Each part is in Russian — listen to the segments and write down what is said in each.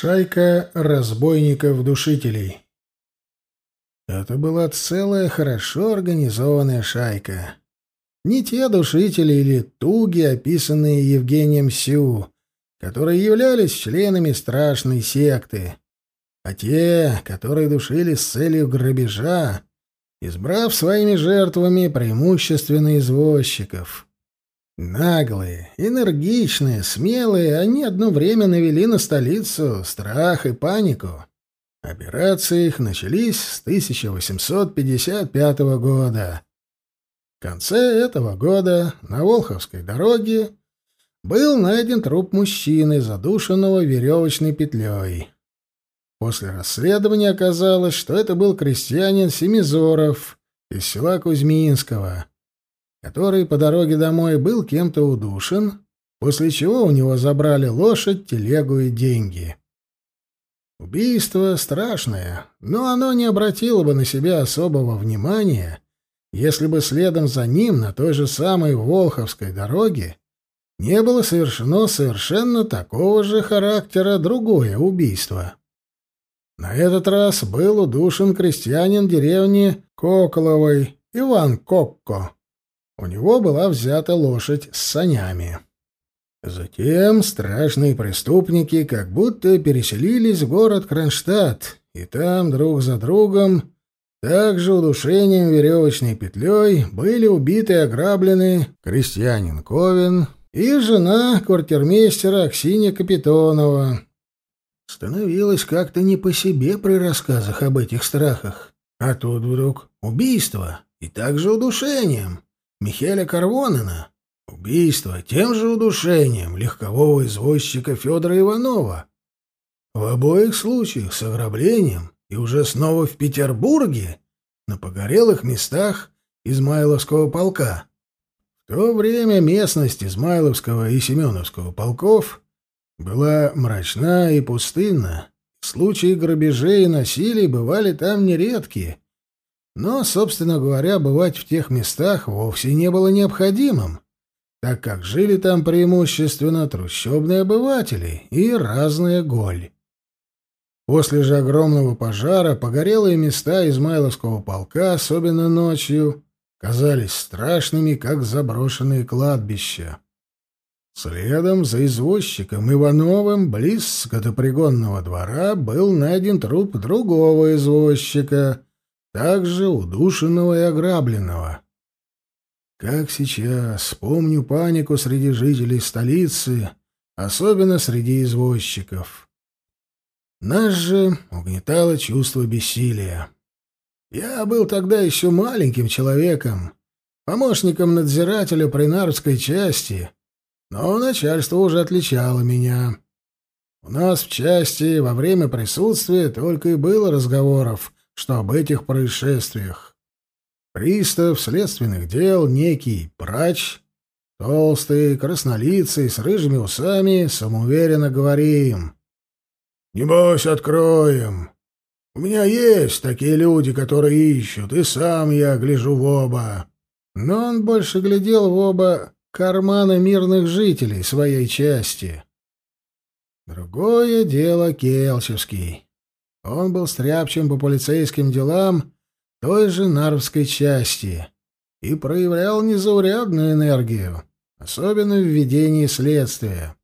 Шайка разбойников-душителей. Это была целая хорошо организованная шайка. Не те душители или туги, описанные Евгением Сю, которые являлись членами страшной секты, а те, которые душили с целью грабежа, избрав своими жертвами преимущественно извозчиков. Наглые, энергичные, смелые, они одно время навели на столицу страх и панику. Операции их начались с 1855 года. В конце этого года на Волховской дороге был найден труп мужчины, задушенного веревочной петлей. После расследования оказалось, что это был крестьянин Семизоров из села Кузьминского, который по дороге домой был кем-то удушен, после чего у него забрали лошадь, телегу и деньги. Убийство страшное, но оно не обратило бы на себя особого внимания, если бы следом за ним на той же самой Волховской дороге не было совершено совершенно такого же характера другое убийство. На этот раз был удушен крестьянин деревни Коколовой Иван Кокко. У него была взята лошадь с санями. Затем страшные преступники как будто переселились в город Кронштадт, и там друг за другом, также удушением веревочной петлей, были убиты и ограблены крестьянин Ковин и жена квартирмейстера Аксинья Капитонова. Становилось как-то не по себе при рассказах об этих страхах. А тут вдруг убийство и также удушением. Михеля Карвонена. Убийство тем же удушением легкового извозчика Федора Иванова. В обоих случаях с ограблением и уже снова в Петербурге, на погорелых местах Измайловского полка. В то время местность Измайловского и Семеновского полков была мрачна и пустынна. Случаи грабежей и насилий бывали там нередкие, но, собственно говоря, бывать в тех местах вовсе не было необходимым, так как жили там преимущественно трущобные обыватели и разная голь. После же огромного пожара погорелые места Измайловского полка, особенно ночью, казались страшными, как заброшенные кладбища. Следом за извозчиком Ивановым близ скотопригонного двора был найден труп другого извозчика — также удушенного и ограбленного. Как сейчас помню панику среди жителей столицы, особенно среди извозчиков. Нас же угнетало чувство бессилия. Я был тогда еще маленьким человеком, помощником надзирателя при Нарвской части, но начальство уже отличало меня. У нас в части во время присутствия только и было разговоров что об этих происшествиях. Пристав следственных дел, некий прач, толстый, краснолицый, с рыжими усами, самоуверенно говорим. «Небось, откроем. У меня есть такие люди, которые ищут, и сам я гляжу в оба». Но он больше глядел в оба кармана мирных жителей своей части. Другое дело Келчевский. Он был стряпчем по полицейским делам той же Нарвской части и проявлял незаурядную энергию, особенно в ведении следствия.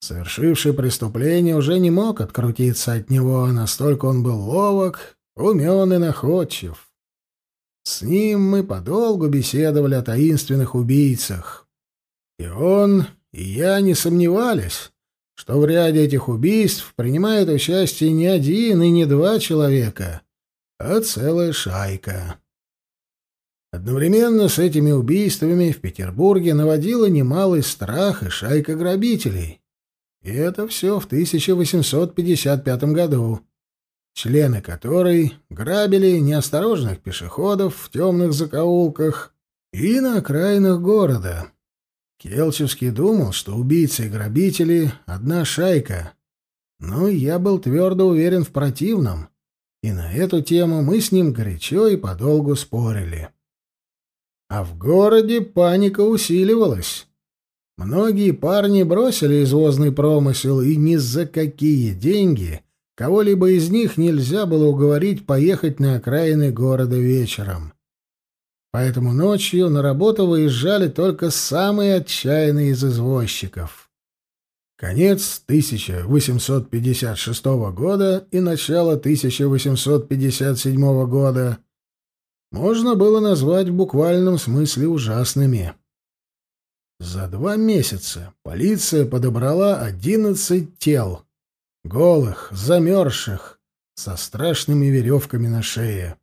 Совершивший преступление уже не мог открутиться от него, настолько он был ловок, умен и находчив. С ним мы подолгу беседовали о таинственных убийцах. И он, и я не сомневались, что в ряде этих убийств принимает участие не один и не два человека, а целая шайка. Одновременно с этими убийствами в Петербурге наводила немалый страх и шайка грабителей. И это все в 1855 году, члены которой грабили неосторожных пешеходов в темных закоулках и на окраинах города. Келчевский думал, что убийцы и грабители — одна шайка. Но я был твердо уверен в противном, и на эту тему мы с ним горячо и подолгу спорили. А в городе паника усиливалась. Многие парни бросили извозный промысел, и ни за какие деньги кого-либо из них нельзя было уговорить поехать на окраины города вечером. Поэтому ночью на работу выезжали только самые отчаянные из извозчиков. Конец 1856 года и начало 1857 года можно было назвать в буквальном смысле ужасными. За два месяца полиция подобрала одиннадцать тел, голых, замерзших, со страшными веревками на шее.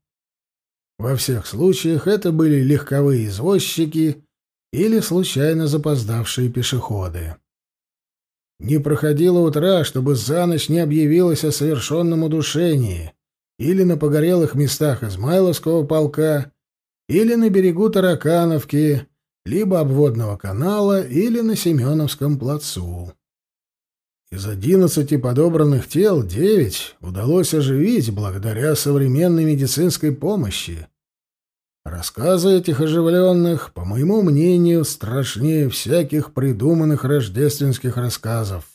Во всех случаях это были легковые извозчики или случайно запоздавшие пешеходы. Не проходило утра, чтобы за ночь не объявилось о совершенном удушении, или на погорелых местах Измайловского полка, или на берегу Таракановки, либо обводного канала, или на Семеновском плацу. Из одиннадцати подобранных тел девять удалось оживить благодаря современной медицинской помощи. Рассказы этих оживленных, по моему мнению, страшнее всяких придуманных рождественских рассказов.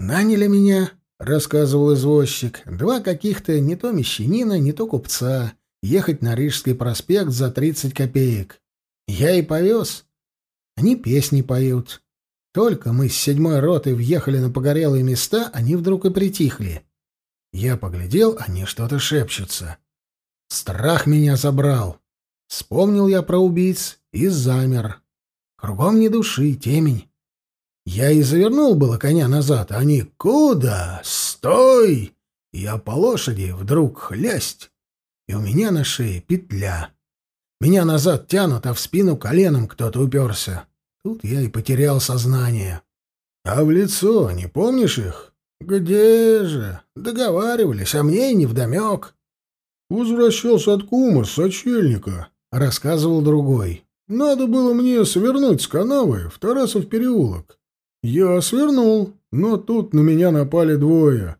Наняли меня рассказывал извозчик, два каких-то не то мещанина, не то купца, ехать на Рижский проспект за тридцать копеек. Я и повез. Они песни поют. Только мы с седьмой роты въехали на погорелые места, они вдруг и притихли. Я поглядел, они что-то шепчутся. Страх меня забрал. Вспомнил я про убийц и замер. Кругом ни души, темень. Я и завернул было коня назад, а они «Куда? Стой!» Я по лошади вдруг хлясть, и у меня на шее петля. Меня назад тянут, а в спину коленом кто-то уперся. Тут я и потерял сознание. А в лицо не помнишь их? Где же? Договаривались, а мне и невдомек. Возвращался от кума, сочельника, — рассказывал другой. Надо было мне свернуть с канавы в Тарасов переулок. Я свернул, но тут на меня напали двое.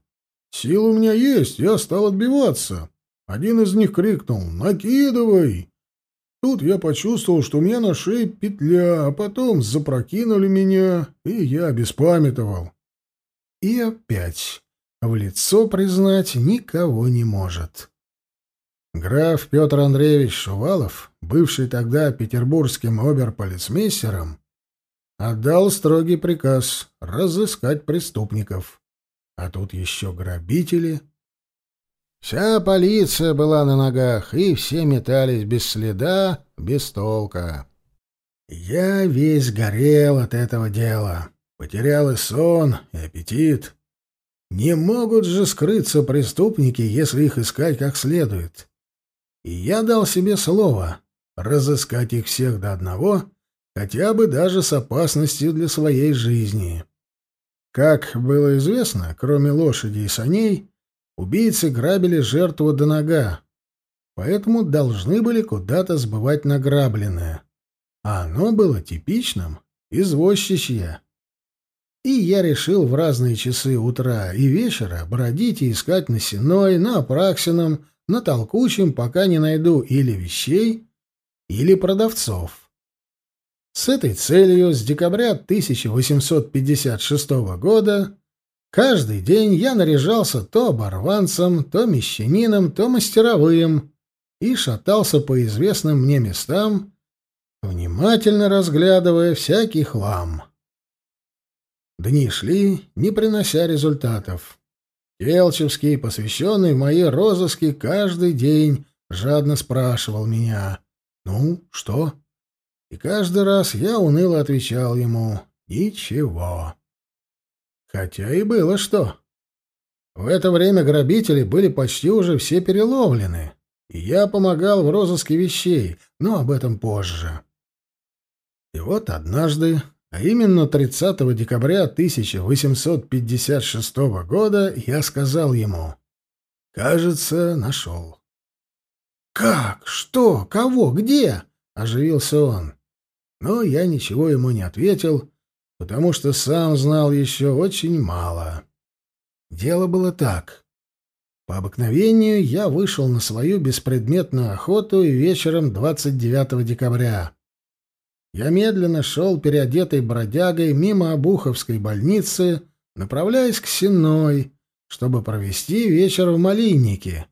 Сил у меня есть, я стал отбиваться. Один из них крикнул «Накидывай!». Тут я почувствовал, что у меня на шее петля, а потом запрокинули меня, и я беспамятовал. И опять в лицо признать никого не может. Граф Петр Андреевич Шувалов, бывший тогда петербургским оберполицмейстером, отдал строгий приказ разыскать преступников. А тут еще грабители. Вся полиция была на ногах, и все метались без следа, без толка. Я весь горел от этого дела. Потерял и сон, и аппетит. Не могут же скрыться преступники, если их искать как следует. И я дал себе слово разыскать их всех до одного хотя бы даже с опасностью для своей жизни. Как было известно, кроме лошади и саней, убийцы грабили жертву до нога, поэтому должны были куда-то сбывать награбленное. А оно было типичным — извозчичье. И я решил в разные часы утра и вечера бродить и искать на Сеной, на Апраксином, на Толкучем, пока не найду или вещей, или продавцов. С этой целью с декабря 1856 года каждый день я наряжался то оборванцем, то мещанином, то мастеровым и шатался по известным мне местам, внимательно разглядывая всякий хлам. Дни шли, не принося результатов. Келчевский, посвященный в мои розыски, каждый день жадно спрашивал меня «Ну, что?» И каждый раз я уныло отвечал ему «Ничего». Хотя и было что. В это время грабители были почти уже все переловлены, и я помогал в розыске вещей, но об этом позже. И вот однажды, а именно 30 декабря 1856 года, я сказал ему «Кажется, нашел». «Как? Что? Кого? Где?» — оживился он. Но я ничего ему не ответил, потому что сам знал еще очень мало. Дело было так. По обыкновению я вышел на свою беспредметную охоту и вечером 29 декабря. я медленно шел переодетой бродягой мимо Обуховской больницы, направляясь к Сенной, чтобы провести вечер в Малиннике,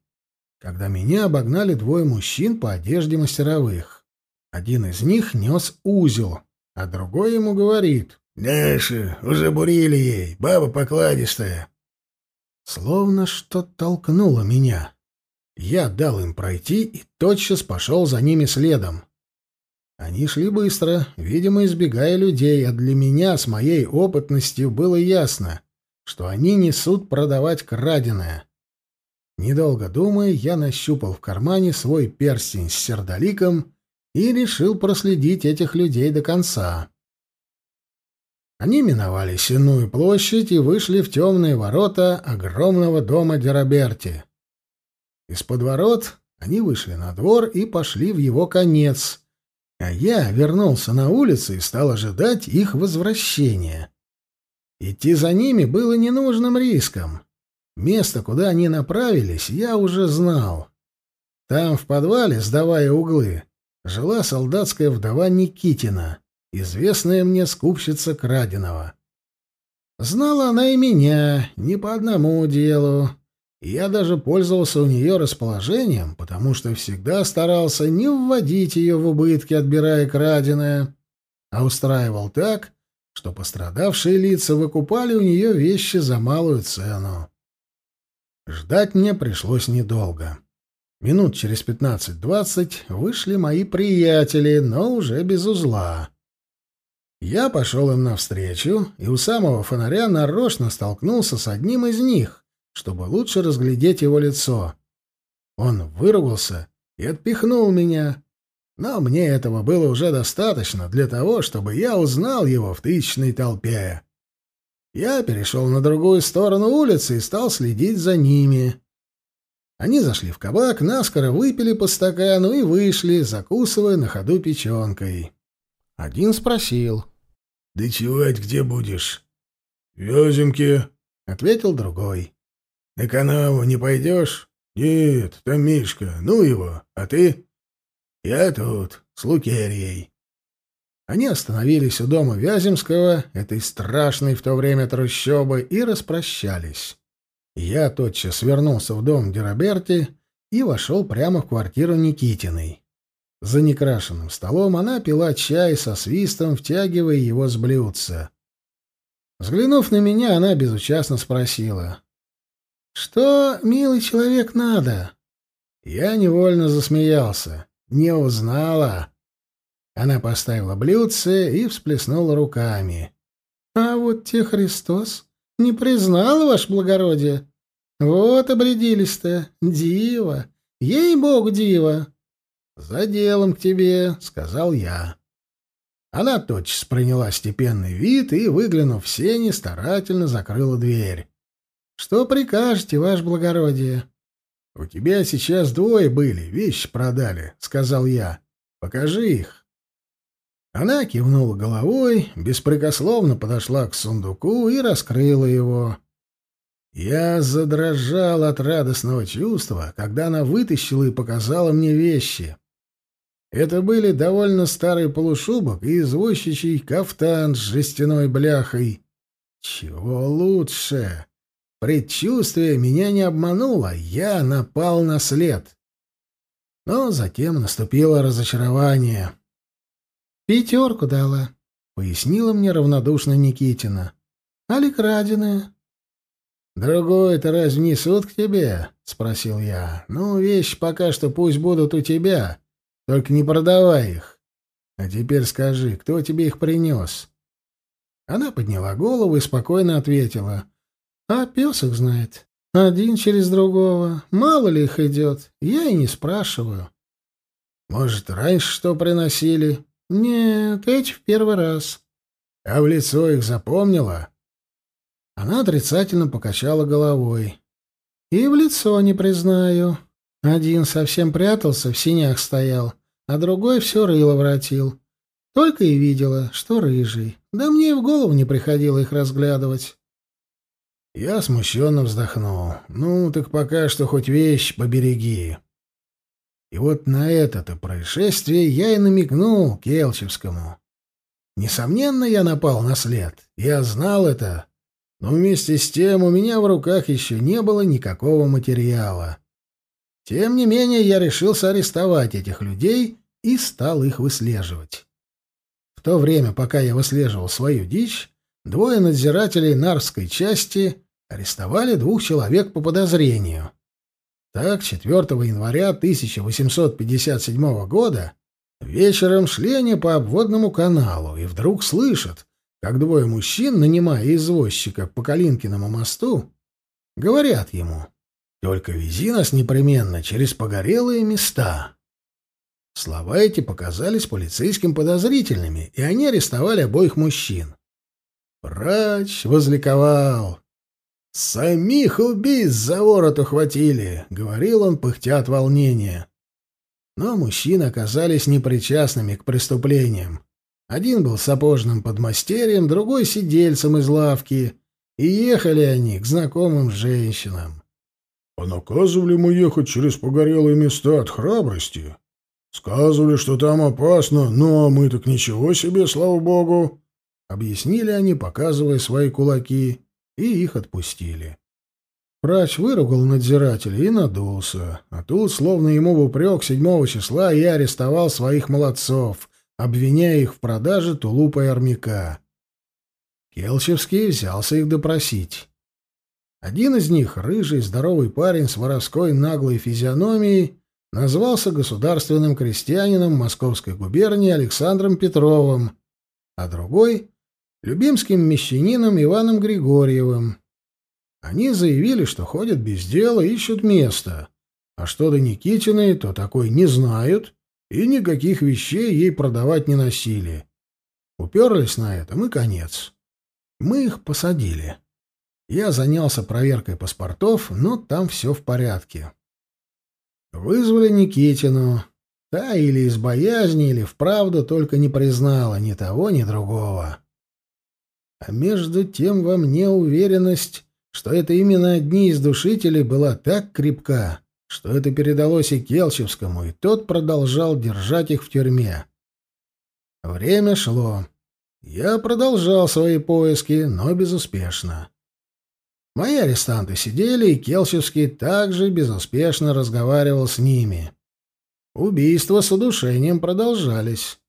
когда меня обогнали двое мужчин по одежде мастеровых. Один из них нес узел, а другой ему говорит «Наши, уже бурили ей, баба покладистая». Словно что толкнуло меня. Я дал им пройти и тотчас пошел за ними следом. Они шли быстро, видимо, избегая людей, а для меня с моей опытностью было ясно, что они несут продавать краденое. Недолго думая, я нащупал в кармане свой перстень с сердоликом и решил проследить этих людей до конца. Они миновали Сенную площадь и вышли в темные ворота огромного дома Дераберти. Из-под ворот они вышли на двор и пошли в его конец, а я вернулся на улицу и стал ожидать их возвращения. Идти за ними было ненужным риском. Место, куда они направились, я уже знал. Там, в подвале, сдавая углы, жила солдатская вдова Никитина, известная мне скупщица краденого. Знала она и меня, не по одному делу, я даже пользовался у нее расположением, потому что всегда старался не вводить ее в убытки, отбирая краденое, а устраивал так, что пострадавшие лица выкупали у нее вещи за малую цену. Ждать мне пришлось недолго. Минут через пятнадцать-двадцать вышли мои приятели, но уже без узла. Я пошел им навстречу, и у самого фонаря нарочно столкнулся с одним из них, чтобы лучше разглядеть его лицо. Он выругался и отпихнул меня, но мне этого было уже достаточно для того, чтобы я узнал его в тысячной толпе. Я перешел на другую сторону улицы и стал следить за ними. Они зашли в кабак, наскоро выпили по стакану и вышли, закусывая на ходу печенкой. Один спросил. — Ночевать где будешь? — В Вяземке, — ответил другой. На канаву не пойдешь? Нет, там Мишка, ну его, а ты? Я тут, с Лукерьей. Они остановились у дома Вяземского, этой страшной в то время трущобы, и распрощались. Я тотчас вернулся в дом Дераберти и вошел прямо в квартиру Никитиной. За некрашенным столом она пила чай со свистом, втягивая его с блюдца. Взглянув на меня, она безучастно спросила. «Что, милый человек, надо?» Я невольно засмеялся. «Не узнала?» Она поставила блюдце и всплеснула руками. «А вот те Христос не признал, ваше благородие. Вот обрядились-то, дива, ей-богу, дива!» «За делом к тебе», — сказал я. Она тотчас приняла степенный вид и, выглянув в сени, старательно закрыла дверь. Что прикажете, ваше благородие? — У тебя сейчас двое были, вещи продали, — сказал я. — Покажи их. Она кивнула головой, беспрекословно подошла к сундуку и раскрыла его. Я задрожал от радостного чувства, когда она вытащила и показала мне вещи. Это были довольно старый полушубок и извозчичий кафтан с жестяной бляхой. Чего лучше? Предчувствие меня не обмануло, я напал на след. Но затем наступило разочарование. «Пятерку дала», — пояснила мне равнодушно Никитина. «Али краденая». «Другой-то разве несут к тебе?» — спросил я. «Ну, вещи пока что пусть будут у тебя, только не продавай их. А теперь скажи, кто тебе их принес?» Она подняла голову и спокойно ответила. А пес их знает. Один через другого. Мало ли их идет. Я и не спрашиваю. Может, раньше что приносили? Нет, эти в первый раз. А в лицо их запомнила? Она отрицательно покачала головой. И в лицо не признаю. Один совсем прятался, в синях стоял, а другой все рыло воротил. Только и видела, что рыжий. Да мне и в голову не приходило их разглядывать. Я смущенно вздохнул. «Ну, так пока что хоть вещь побереги». И вот на это-то происшествие я и намекнул Келчевскому. Несомненно, я напал на след. Я знал это. Но вместе с тем у меня в руках еще не было никакого материала. Тем не менее, я решился арестовать этих людей и стал их выслеживать. В то время, пока я выслеживал свою дичь, двое надзирателей Нарской части арестовали двух человек по подозрению. Так, 4 января 1857 года вечером шли они по обводному каналу и вдруг слышат, как двое мужчин, нанимая извозчика по Калинкиному мосту, говорят ему «Только вези нас непременно через погорелые места». Слова эти показались полицейским подозрительными, и они арестовали обоих мужчин. Врач возликовал. «Самих убийц за ворот ухватили», — говорил он, пыхтя от волнения. Но мужчины оказались непричастными к преступлениям. Один был сапожным подмастерьем, другой — сидельцем из лавки, и ехали они к знакомым женщинам. — А наказывали мы ехать через погорелые места от храбрости? Сказывали, что там опасно, ну а мы так ничего себе, слава богу! — объяснили они, показывая свои кулаки и их отпустили. Врач выругал надзирателя и надулся, а тут, словно ему в упрек седьмого числа, я арестовал своих молодцов, обвиняя их в продаже тулупа и армяка. Келчевский взялся их допросить. Один из них, рыжий, здоровый парень с воровской наглой физиономией, назвался государственным крестьянином Московской губернии Александром Петровым, а другой любимским мещанином Иваном Григорьевым. Они заявили, что ходят без дела, ищут место, а что до Никитиной, то такой не знают и никаких вещей ей продавать не носили. Уперлись на этом, и конец. Мы их посадили. Я занялся проверкой паспортов, но там все в порядке. Вызвали Никитину. Та или из боязни, или вправду только не признала ни того, ни другого. А между тем во мне уверенность, что это именно одни из душителей, была так крепка, что это передалось и Келчевскому, и тот продолжал держать их в тюрьме. Время шло. Я продолжал свои поиски, но безуспешно. Мои арестанты сидели, и Келчевский также безуспешно разговаривал с ними. Убийства с удушением продолжались.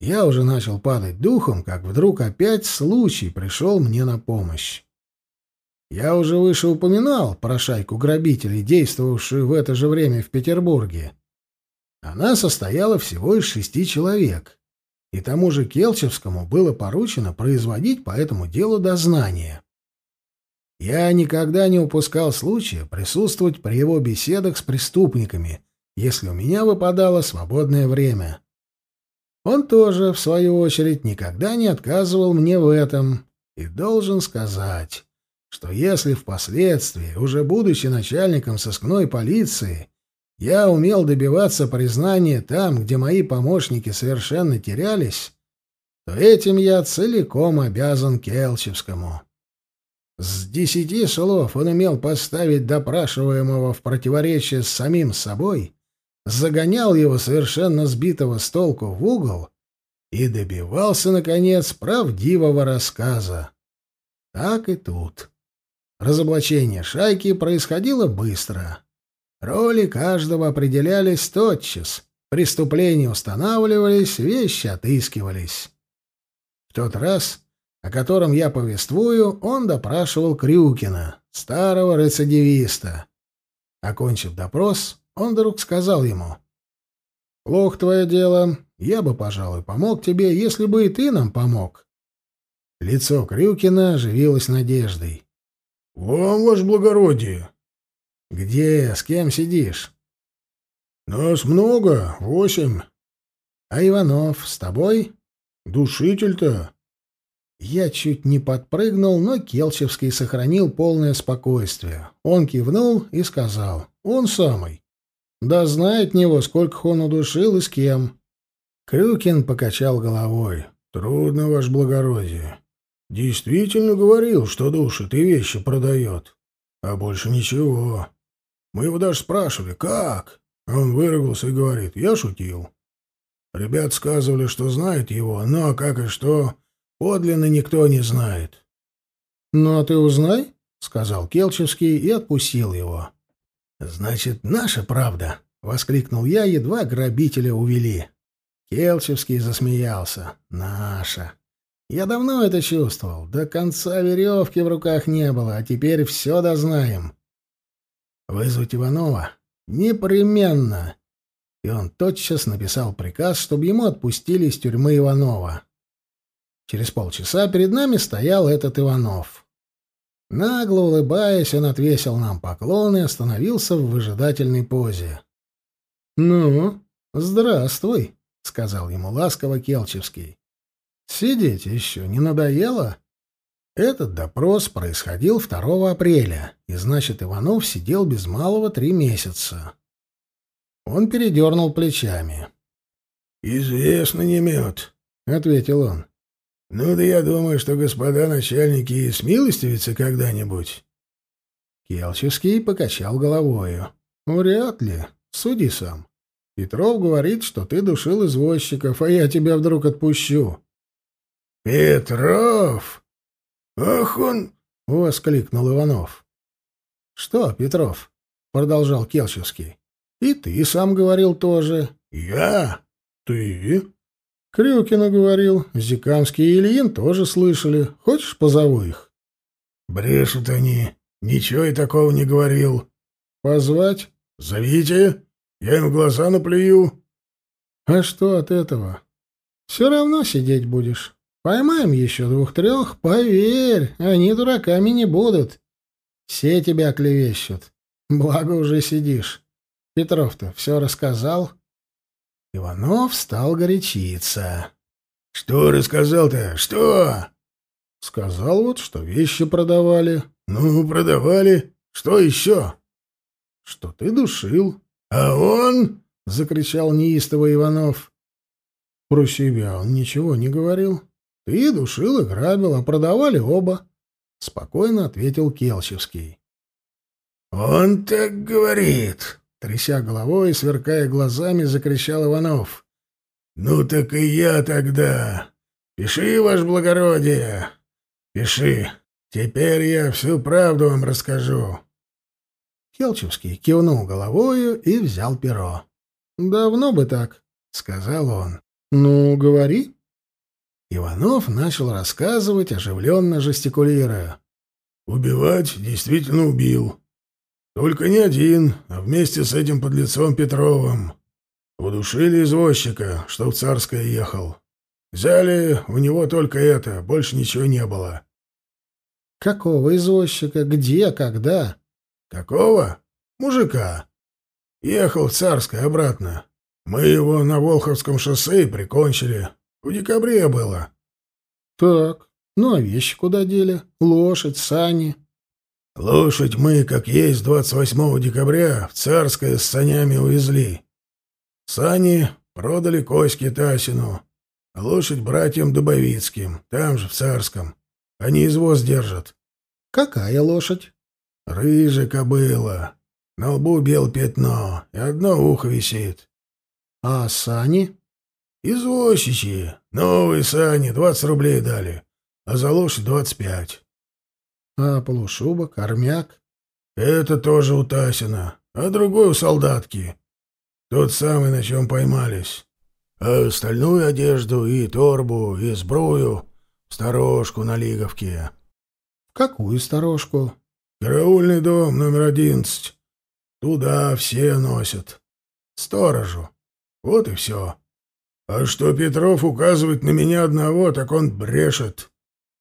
Я уже начал падать духом, как вдруг опять случай пришел мне на помощь. Я уже выше упоминал про шайку грабителей, действовавшую в это же время в Петербурге. Она состояла всего из шести человек, и тому же Келчевскому было поручено производить по этому делу дознание. Я никогда не упускал случая присутствовать при его беседах с преступниками, если у меня выпадало свободное время. Он тоже, в свою очередь, никогда не отказывал мне в этом. И должен сказать, что если впоследствии, уже будучи начальником сыскной полиции, я умел добиваться признания там, где мои помощники совершенно терялись, то этим я целиком обязан Келчевскому. С десяти слов он умел поставить допрашиваемого в противоречие с самим собой загонял его совершенно сбитого с толку в угол и добивался, наконец, правдивого рассказа. Так и тут. Разоблачение шайки происходило быстро. Роли каждого определялись тотчас, преступления устанавливались, вещи отыскивались. В тот раз, о котором я повествую, он допрашивал Крюкина, старого рецидивиста. Окончив допрос, он вдруг сказал ему, «Плохо твое дело. Я бы, пожалуй, помог тебе, если бы и ты нам помог». Лицо Крюкина оживилось надеждой. «Вам, ваше благородие!» «Где? С кем сидишь?» «Нас много, восемь». «А Иванов с тобой?» «Душитель-то?» Я чуть не подпрыгнул, но Келчевский сохранил полное спокойствие. Он кивнул и сказал, «Он самый». Да знает него, сколько он удушил и с кем. Крюкин покачал головой. Трудно, ваше благородие. Действительно говорил, что душит и вещи продает. А больше ничего. Мы его даже спрашивали, как? А он выругался и говорит, я шутил. Ребят сказывали, что знают его, но как и что, подлинно никто не знает. — Ну, а ты узнай, — сказал Келчевский и отпустил его. — Значит, наша правда, — воскликнул я, едва грабителя увели. Келчевский засмеялся. «Наша. Я давно это чувствовал. До конца веревки в руках не было, а теперь все дознаем. Вызвать Иванова? Непременно!» И он тотчас написал приказ, чтобы ему отпустили из тюрьмы Иванова. Через полчаса перед нами стоял этот Иванов. Нагло улыбаясь, он отвесил нам поклон и остановился в выжидательной позе. «Ну, здравствуй!» — сказал ему ласково Келчевский. «Сидеть еще не надоело?» Этот допрос происходил 2 апреля, и значит, Иванов сидел без малого три месяца. Он передернул плечами. «Известно не мед», — ответил он. «Ну да я думаю, что господа начальники и смилостивятся когда-нибудь». Келчевский покачал головою. «Вряд ли. Суди сам. Петров говорит, что ты душил извозчиков, а я тебя вдруг отпущу. Петров! Ах он! воскликнул Иванов. Что, Петров? продолжал Келчевский. И ты сам говорил тоже. Я? Ты? Крюкина говорил. Зикамский и Ильин тоже слышали. Хочешь, позову их? Брешут они. Ничего и такого не говорил. Позвать? Зовите. Я им в глаза наплюю. А что от этого? Все равно сидеть будешь. Поймаем еще двух-трех, поверь, они дураками не будут. Все тебя клевещут. Благо уже сидишь. Петров-то все рассказал. Иванов стал горячиться. — Что рассказал-то? Что? — Сказал вот, что вещи продавали. — Ну, продавали. Что еще? — Что ты душил. «А он?» — закричал неистово Иванов. «Про себя он ничего не говорил. Ты душил и грабил, а продавали оба», — спокойно ответил Келчевский. «Он так говорит», — тряся головой и сверкая глазами, закричал Иванов. «Ну так и я тогда. Пиши, ваше благородие, пиши. Теперь я всю правду вам расскажу». Келчевский кивнул головою и взял перо. «Давно бы так», — сказал он. «Ну, говори». Иванов начал рассказывать, оживленно жестикулируя. «Убивать действительно убил. Только не один, а вместе с этим подлецом Петровым. Удушили извозчика, что в Царское ехал. Взяли у него только это, больше ничего не было». «Какого извозчика? Где? Когда?» Какого? Мужика. Ехал в Царское обратно. Мы его на Волховском шоссе прикончили. В декабре было. Так, ну а вещи куда дели? Лошадь, сани? Лошадь мы, как есть, 28 декабря в Царское с санями увезли. Сани продали Коське Тасину, а лошадь братьям Дубовицким, там же, в Царском. Они извоз держат. Какая лошадь? Рыжая кобыла. На лбу бел пятно, и одно ухо висит. А сани? Извозчичьи. Новые сани, двадцать рублей дали. А за лошадь двадцать пять. А полушубок, армяк? Это тоже у Тасина, а другой у солдатки. Тот самый, на чем поймались. А остальную одежду и торбу, и сбрую — сторожку на Лиговке. Какую сторожку? Караульный дом номер одиннадцать. Туда все носят. Сторожу. Вот и все. А что Петров указывает на меня одного, так он брешет.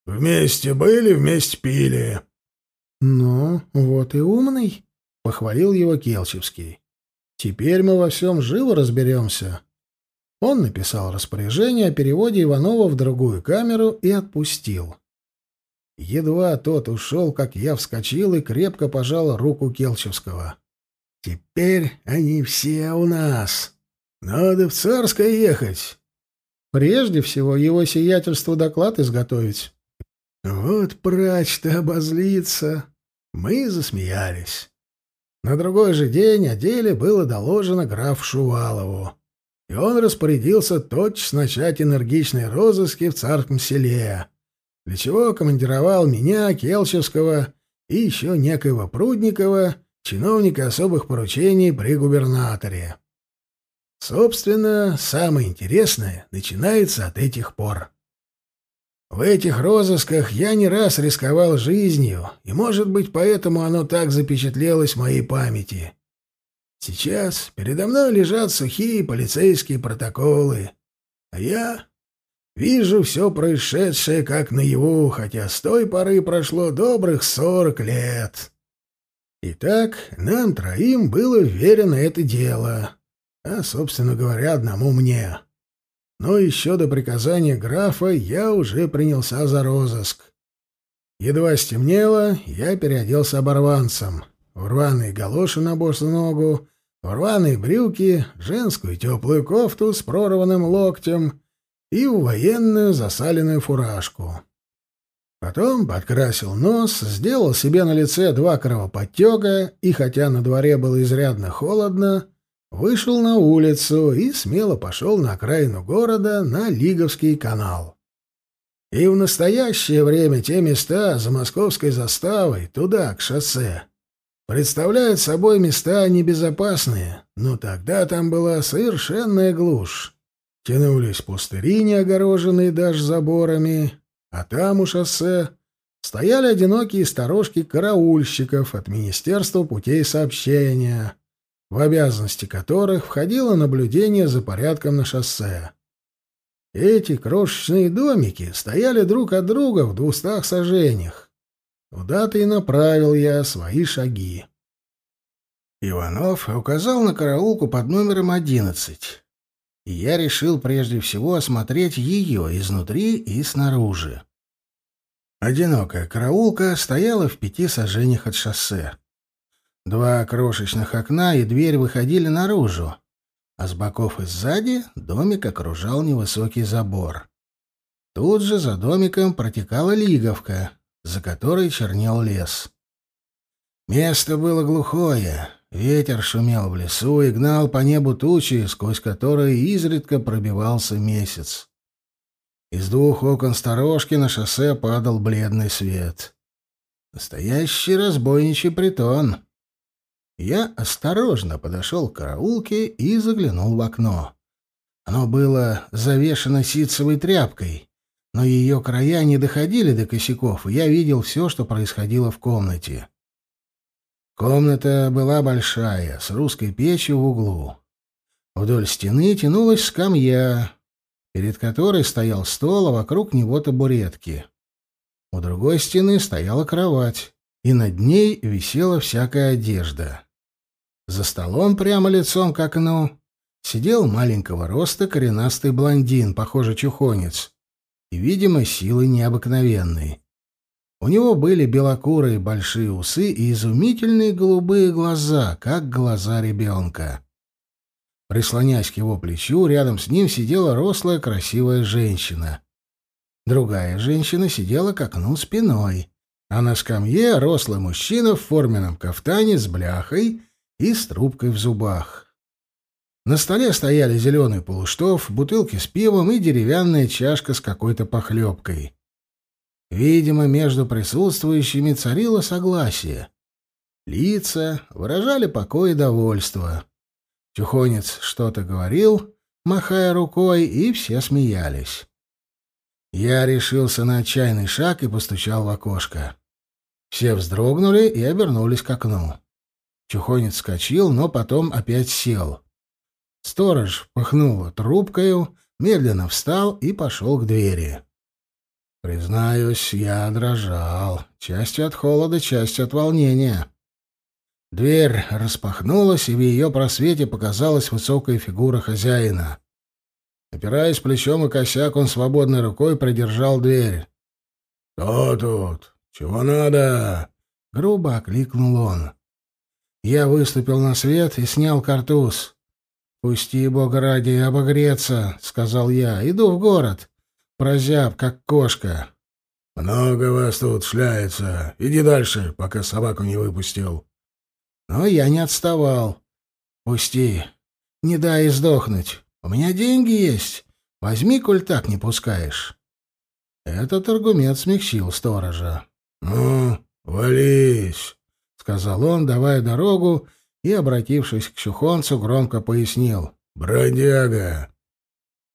Вместе были, вместе пили. — Ну, вот и умный, — похвалил его Келчевский. — Теперь мы во всем живо разберемся. Он написал распоряжение о переводе Иванова в другую камеру и отпустил. Едва тот ушел, как я вскочил и крепко пожал руку Келчевского. «Теперь они все у нас. Надо в Царское ехать. Прежде всего его сиятельство доклад изготовить». Вот прач-то обозлится. Мы засмеялись. На другой же день о деле было доложено граф Шувалову. и он распорядился тотчас начать энергичные розыски в царском селе, для чего командировал меня, Келчевского и еще некоего Прудникова, чиновника особых поручений при губернаторе. Собственно, самое интересное начинается от этих пор. В этих розысках я не раз рисковал жизнью, и, может быть, поэтому оно так запечатлелось в моей памяти. Сейчас передо мной лежат сухие полицейские протоколы, а я вижу все происшедшее как наяву, хотя с той поры прошло добрых сорок лет. Итак, нам троим было вверено это дело, а, собственно говоря, одному мне. Но еще до приказания графа я уже принялся за розыск. Едва стемнело, я переоделся оборванцем. В рваные галоши на босу ногу, в рваные брюки, женскую теплую кофту с прорванным локтем и военную засаленную фуражку. Потом подкрасил нос, сделал себе на лице два кровоподтека, и хотя на дворе было изрядно холодно, вышел на улицу и смело пошел на окраину города на Лиговский канал. И в настоящее время те места за московской заставой, туда, к шоссе, представляют собой места небезопасные, но тогда там была совершенная глушь. Тянулись пустыри, не огороженные даже заборами, а там у шоссе стояли одинокие сторожки караульщиков от Министерства путей сообщения, в обязанности которых входило наблюдение за порядком на шоссе. Эти крошечные домики стояли друг от друга в двухстах сажениях. Туда-то и направил я свои шаги. Иванов указал на караулку под номером одиннадцать. И я решил прежде всего осмотреть ее изнутри и снаружи. Одинокая караулка стояла в пяти сажениях от шоссе. Два крошечных окна и дверь выходили наружу, а с боков и сзади домик окружал невысокий забор. Тут же за домиком протекала лиговка, за которой чернел лес. Место было глухое, ветер шумел в лесу и гнал по небу тучи, сквозь которые изредка пробивался месяц. Из двух окон сторожки на шоссе падал бледный свет. Настоящий разбойничий притон. Я осторожно подошел к караулке и заглянул в окно. Оно было завешено ситцевой тряпкой, но ее края не доходили до косяков, и я видел все, что происходило в комнате. Комната была большая, с русской печью в углу. Вдоль стены тянулась скамья, перед которой стоял стол, а вокруг него табуретки. У другой стены стояла кровать, и над ней висела всякая одежда. За столом прямо лицом к окну сидел маленького роста коренастый блондин, похожий чухонец, и, видимо, силы необыкновенной. У него были белокурые большие усы и изумительные голубые глаза, как глаза ребенка. Прислонясь к его плечу, рядом с ним сидела рослая красивая женщина. Другая женщина сидела к окну спиной, а на скамье рослый мужчина в форменном кафтане с бляхой и с трубкой в зубах. На столе стояли зеленый полуштов, бутылки с пивом и деревянная чашка с какой-то похлебкой. Видимо, между присутствующими царило согласие. Лица выражали покой и довольство. Чухонец что-то говорил, махая рукой, и все смеялись. Я решился на отчаянный шаг и постучал в окошко. Все вздрогнули и обернулись к окну. Чухонец вскочил, но потом опять сел. Сторож пыхнул трубкою, медленно встал и пошел к двери. Признаюсь, я дрожал, частью от холода, частью от волнения. Дверь распахнулась, и в ее просвете показалась высокая фигура хозяина. Опираясь плечом и косяк, он свободной рукой придержал дверь. «Кто тут? Чего надо?» — грубо окликнул он. Я выступил на свет и снял картуз. «Пусти, Бога ради, обогреться», — сказал я. «Иду в город. Прозяб, как кошка». «Много вас тут шляется. Иди дальше, пока собаку не выпустил». Но я не отставал. «Пусти. Не дай сдохнуть. У меня деньги есть. Возьми, коль так не пускаешь». Этот аргумент смягчил сторожа. «Ну, вались», — сказал он, давая дорогу, и, обратившись к чухонцу, громко пояснил. «Бродяга!»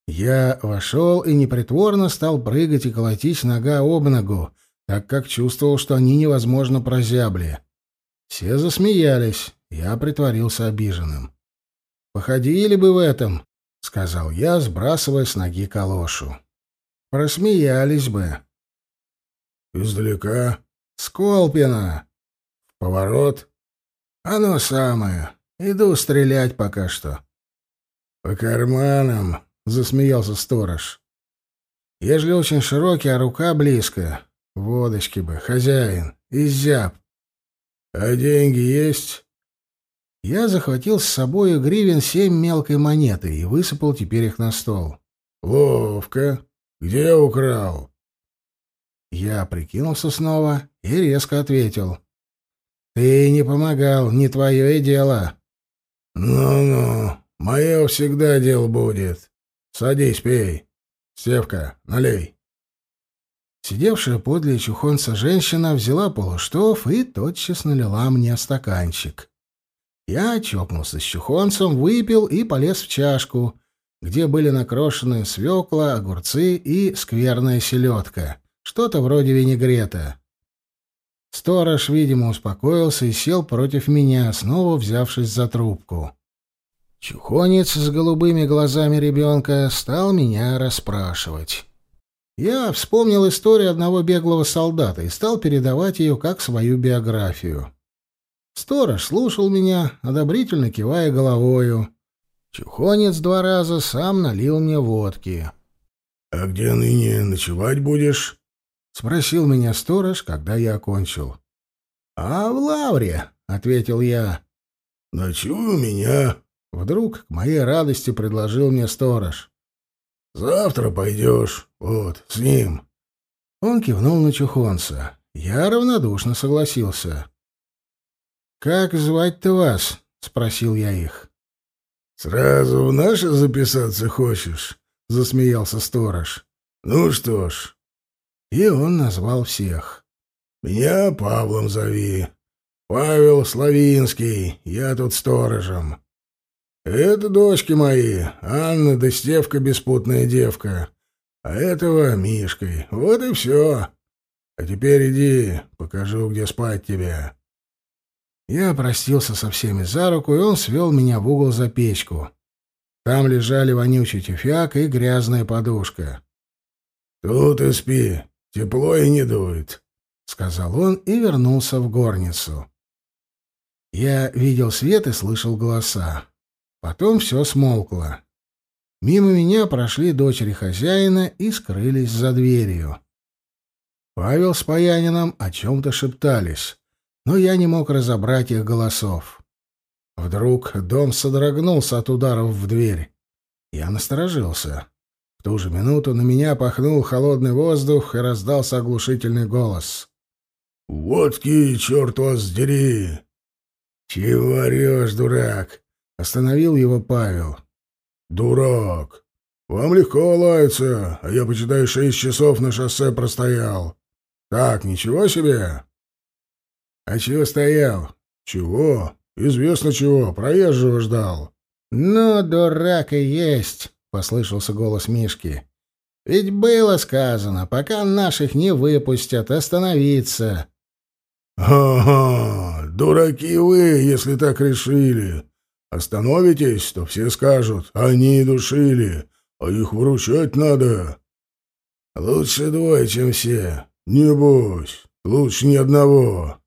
Я вошел и непритворно стал прыгать и колотить нога об ногу, так как чувствовал, что они невозможно прозябли. Все засмеялись, я притворился обиженным. «Походили бы в этом», — сказал я, сбрасывая с ноги калошу. «Просмеялись бы». «Издалека?» «Сколпина». «Поворот?» «Оно самое. Иду стрелять пока что». «По карманам», — засмеялся сторож. «Ежели очень широкий, а рука близко. Водочки бы, хозяин, изяб. А деньги есть?» Я захватил с собой гривен семь мелкой монеты и высыпал теперь их на стол. «Ловко. Где украл?» Я прикинулся снова и резко ответил. «Ты не помогал, не твое дело». «Ну-ну, мое всегда дело будет. Садись, пей. Севка, налей». Сидевшая подле чухонца женщина взяла полуштов и тотчас налила мне стаканчик. Я чокнулся с чухонцем, выпил и полез в чашку, где были накрошены свекла, огурцы и скверная селедка, что-то вроде винегрета. Сторож, видимо, успокоился и сел против меня, снова взявшись за трубку. Чухонец с голубыми глазами ребенка стал меня расспрашивать. Я вспомнил историю одного беглого солдата и стал передавать ее как свою биографию. Сторож слушал меня, одобрительно кивая головою. Чухонец два раза сам налил мне водки. — А где ныне ночевать будешь? — спросил меня сторож, когда я окончил. — А в лавре, — ответил я. — Ночуй у меня. Вдруг, к моей радости, предложил мне сторож. — Завтра пойдешь, вот, с ним. Он кивнул на чухонца. Я равнодушно согласился. «Как звать-то вас?» — спросил я их. «Сразу в наше записаться хочешь?» — засмеялся сторож. «Ну что ж». И он назвал всех. «Меня Павлом зови. Павел Славинский, я тут сторожем. Это дочки мои, Анна да Стевка беспутная девка, а этого Мишкой. Вот и все. А теперь иди, покажу, где спать тебе». Я простился со всеми за руку, и он свел меня в угол за печку. Там лежали вонючий тюфяк и грязная подушка. «Тут и спи, тепло и не дует», — сказал он и вернулся в горницу. Я видел свет и слышал голоса. Потом все смолкло. Мимо меня прошли дочери хозяина и скрылись за дверью. Павел с Паянином о чем-то шептались но я не мог разобрать их голосов. Вдруг дом содрогнулся от ударов в дверь. Я насторожился. В ту же минуту на меня пахнул холодный воздух и раздался оглушительный голос. «Водки, черт вас дери!» «Чего орешь, дурак?» — остановил его Павел. «Дурак! Вам легко лаяться, а я, почитай, шесть часов на шоссе простоял. Так, ничего себе!» «А чего стоял?» «Чего? Известно чего. Проезжего ждал». «Ну, дурак и есть», — послышался голос Мишки. «Ведь было сказано, пока наших не выпустят, остановиться». «Ага, дураки вы, если так решили. Остановитесь, то все скажут, они душили, а их выручать надо». «Лучше двое, чем все». «Небось, лучше ни одного».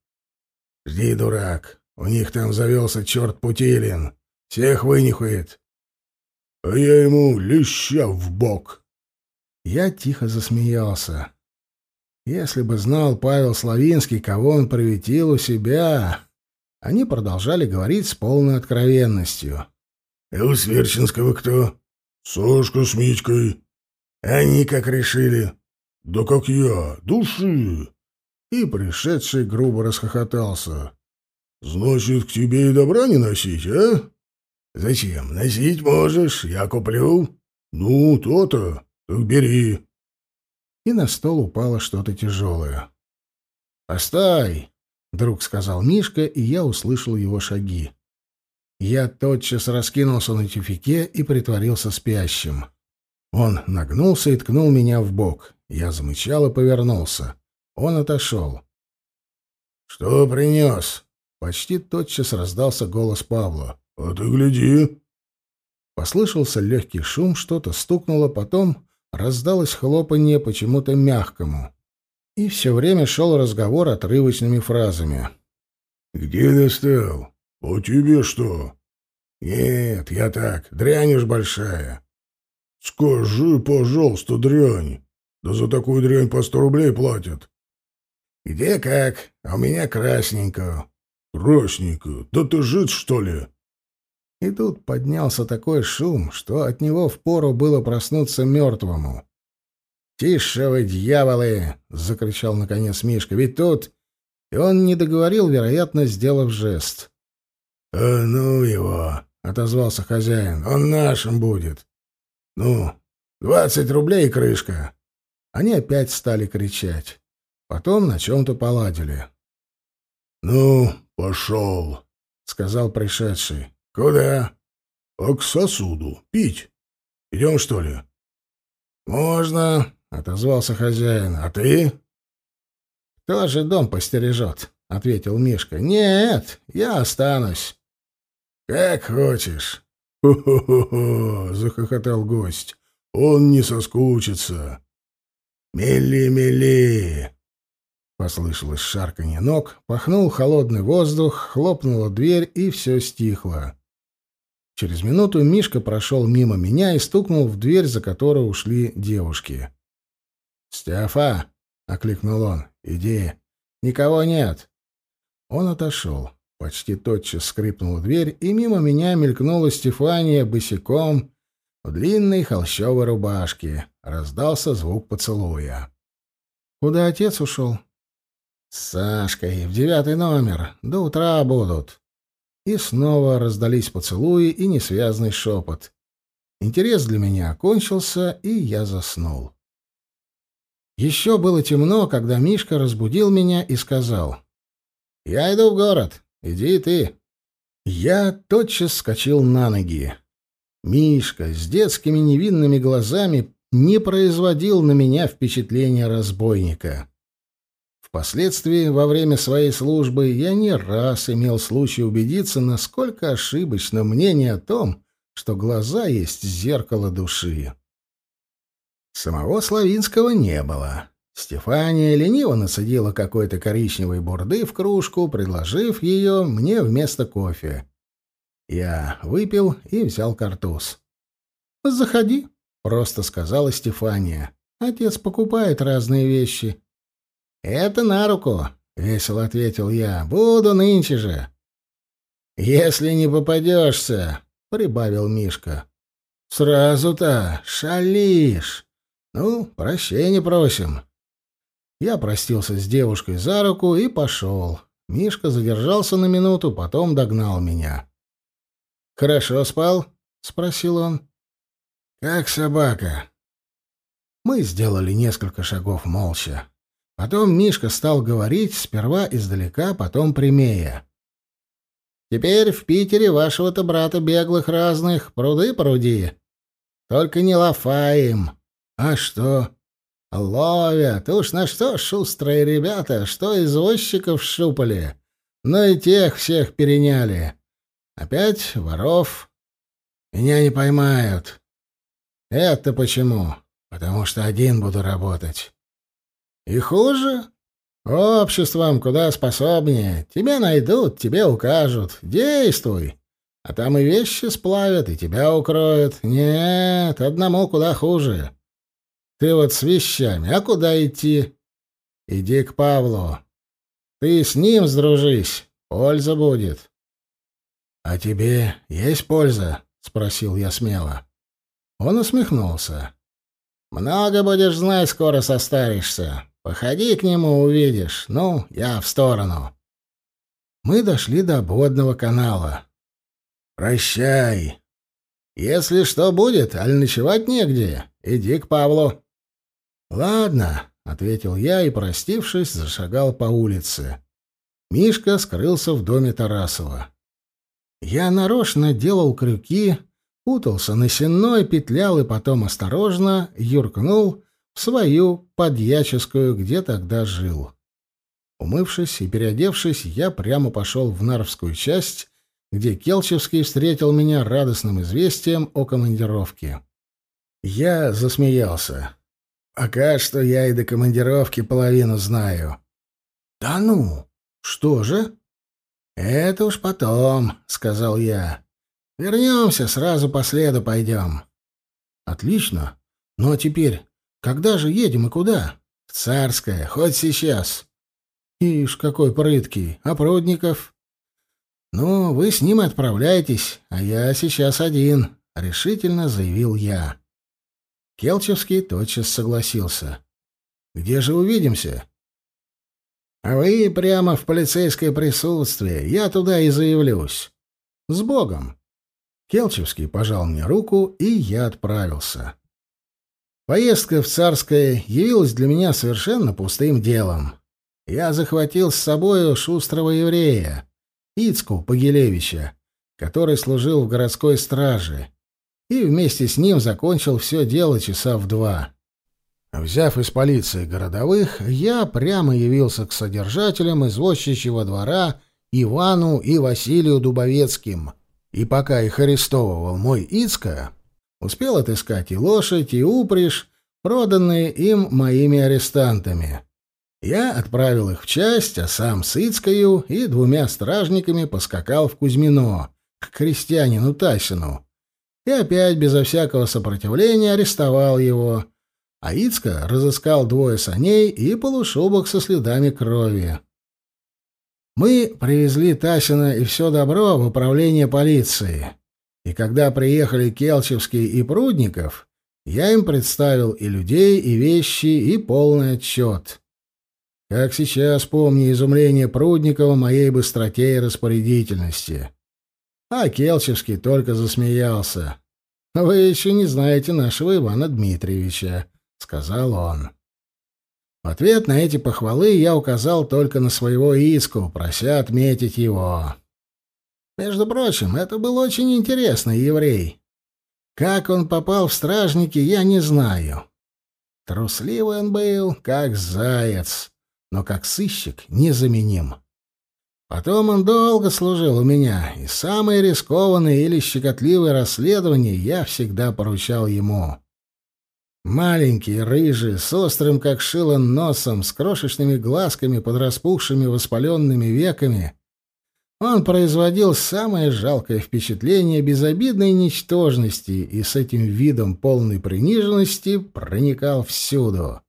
«Жди, дурак. У них там завелся черт Путилин. Всех вынюхает». «А я ему леща в бок». Я тихо засмеялся. Если бы знал Павел Славинский, кого он приветил у себя... Они продолжали говорить с полной откровенностью. «А у Сверчинского кто?» «Сашка с Митькой». «Они как решили?» «Да как я. Души и пришедший грубо расхохотался. «Значит, к тебе и добра не носить, а?» Зачем? Носить можешь, я куплю. Ну, то-то, так бери. И на стол упало что-то тяжелое. «Постой!» — вдруг сказал Мишка, и я услышал его шаги. Я тотчас раскинулся на тюфике и притворился спящим. Он нагнулся и ткнул меня в бок. Я замычал и повернулся. Он отошел. «Что принес?» Почти тотчас раздался голос Павла. «А ты гляди!» Послышался легкий шум, что-то стукнуло, потом раздалось хлопанье почему-то мягкому. И все время шел разговор отрывочными фразами. «Где достал? «А тебе что?» «Нет, я так, дрянь уж большая». «Скажи, пожалуйста, дрянь. Да за такую дрянь по сто рублей платят». «Где как? А у меня красненькую». «Красненькую? Да ты жид, что ли?» И тут поднялся такой шум, что от него впору было проснуться мертвому. «Тише вы, дьяволы!» — закричал наконец Мишка. «Ведь тут...» И он не договорил, вероятно, сделав жест. «А ну его!» — отозвался хозяин. «Он нашим будет!» «Ну, двадцать рублей крышка!» Они опять стали кричать. Потом на чем-то поладили. «Ну, пошел!» — сказал пришедший. «Куда?» «А к сосуду. Пить. Идем, что ли?» «Можно», — отозвался хозяин. «А ты?» «Кто же дом постережет?» — ответил Мишка. «Нет, я останусь». «Как хочешь». «Хо-хо-хо-хо!» — захохотал гость. «Он не соскучится». «Мели-мели!» Послышалось шарканье ног, пахнул холодный воздух, хлопнула дверь, и все стихло. Через минуту Мишка прошел мимо меня и стукнул в дверь, за которой ушли девушки. «Стефа!» — окликнул он. «Иди. Никого нет». Он отошел. Почти тотчас скрипнула дверь, и мимо меня мелькнула Стефания босиком в длинной холщовой рубашке. Раздался звук поцелуя. «Куда отец ушел?» «С Сашкой, в девятый номер. До утра будут». И снова раздались поцелуи и несвязный шепот. Интерес для меня окончился, и я заснул. Еще было темно, когда Мишка разбудил меня и сказал. «Я иду в город. Иди ты. Я тотчас вскочил на ноги. Мишка с детскими невинными глазами не производил на меня впечатления разбойника. Впоследствии, во время своей службы, я не раз имел случай убедиться, насколько ошибочно мнение о том, что глаза есть зеркало души. Самого Славинского не было. Стефания лениво насадила какой-то коричневой бурды в кружку, предложив ее мне вместо кофе. Я выпил и взял картуз. «Заходи», — просто сказала Стефания. «Отец покупает разные вещи». «Это на руку», — весело ответил я. «Буду нынче же». «Если не попадешься», — прибавил Мишка. «Сразу-то шалишь. Ну, прощения просим». Я простился с девушкой за руку и пошел. Мишка задержался на минуту, потом догнал меня. «Хорошо спал?» — спросил он. «Как собака». Мы сделали несколько шагов молча. Потом Мишка стал говорить сперва издалека, потом прямее. «Теперь в Питере вашего-то брата беглых разных пруды пруди. Только не лафаем. А что? Ловят. Уж на что шустрые ребята, что извозчиков шупали. Но и тех всех переняли. Опять воров. Меня не поймают. Это почему? Потому что один буду работать. И хуже? Обществом куда способнее. Тебя найдут, тебе укажут. Действуй. А там и вещи сплавят, и тебя укроют. Нет, одному куда хуже. Ты вот с вещами, а куда идти? Иди к Павлу. Ты с ним сдружись, польза будет. — А тебе есть польза? — спросил я смело. Он усмехнулся. — Много будешь знать, скоро состаришься. Походи к нему, увидишь. Ну, я в сторону. Мы дошли до обводного канала. Прощай. Если что будет, аль ночевать негде, иди к Павлу. Ладно, ответил я и, простившись, зашагал по улице. Мишка скрылся в доме Тарасова. Я нарочно делал крюки, путался на сенной, петлял и потом осторожно юркнул в свою подьяческую, где тогда жил. Умывшись и переодевшись, я прямо пошел в Нарвскую часть, где Келчевский встретил меня радостным известием о командировке. Я засмеялся. «Пока что я и до командировки половину знаю». «Да ну! Что же?» «Это уж потом», — сказал я. «Вернемся, сразу по следу пойдем». «Отлично. Ну а теперь, когда же едем и куда?» «В Царское, хоть сейчас». «Ишь, какой прыткий. А Прудников?» «Ну, вы с ним отправляйтесь, а я сейчас один», — решительно заявил я. Келчевский тотчас согласился. «Где же увидимся?» «А вы прямо в полицейское присутствие. Я туда и заявлюсь. С Богом!» Келчевский пожал мне руку, и я отправился. Поездка в Царское явилась для меня совершенно пустым делом. Я захватил с собою шустрого еврея, Ицку Погилевича, который служил в городской страже, и вместе с ним закончил все дело часа в два. Взяв из полиции городовых, я прямо явился к содержателям извозчичьего двора Ивану и Василию Дубовецким, и пока их арестовывал мой Ицка, успел отыскать и лошадь, и упряжь, проданные им моими арестантами. Я отправил их в часть, а сам с Ицкою и двумя стражниками поскакал в Кузьмино, к крестьянину Тасину, и опять безо всякого сопротивления арестовал его, а Ицка разыскал двое саней и полушубок со следами крови. Мы привезли Тасина и все добро в управление полиции, и когда приехали Келчевский и Прудников, я им представил и людей, и вещи, и полный отчет. Как сейчас помню изумление Прудникова моей быстроте и распорядительности. А Келчевский только засмеялся. «Вы еще не знаете нашего Ивана Дмитриевича», — сказал он. В ответ на эти похвалы я указал только на своего иску, прося отметить его. Между прочим, это был очень интересный еврей. Как он попал в стражники, я не знаю. Трусливый он был, как заяц но как сыщик незаменим. Потом он долго служил у меня, и самые рискованные или щекотливые расследования я всегда поручал ему. Маленький, рыжий, с острым, как шило, носом, с крошечными глазками под распухшими воспаленными веками, он производил самое жалкое впечатление безобидной ничтожности и с этим видом полной приниженности проникал всюду.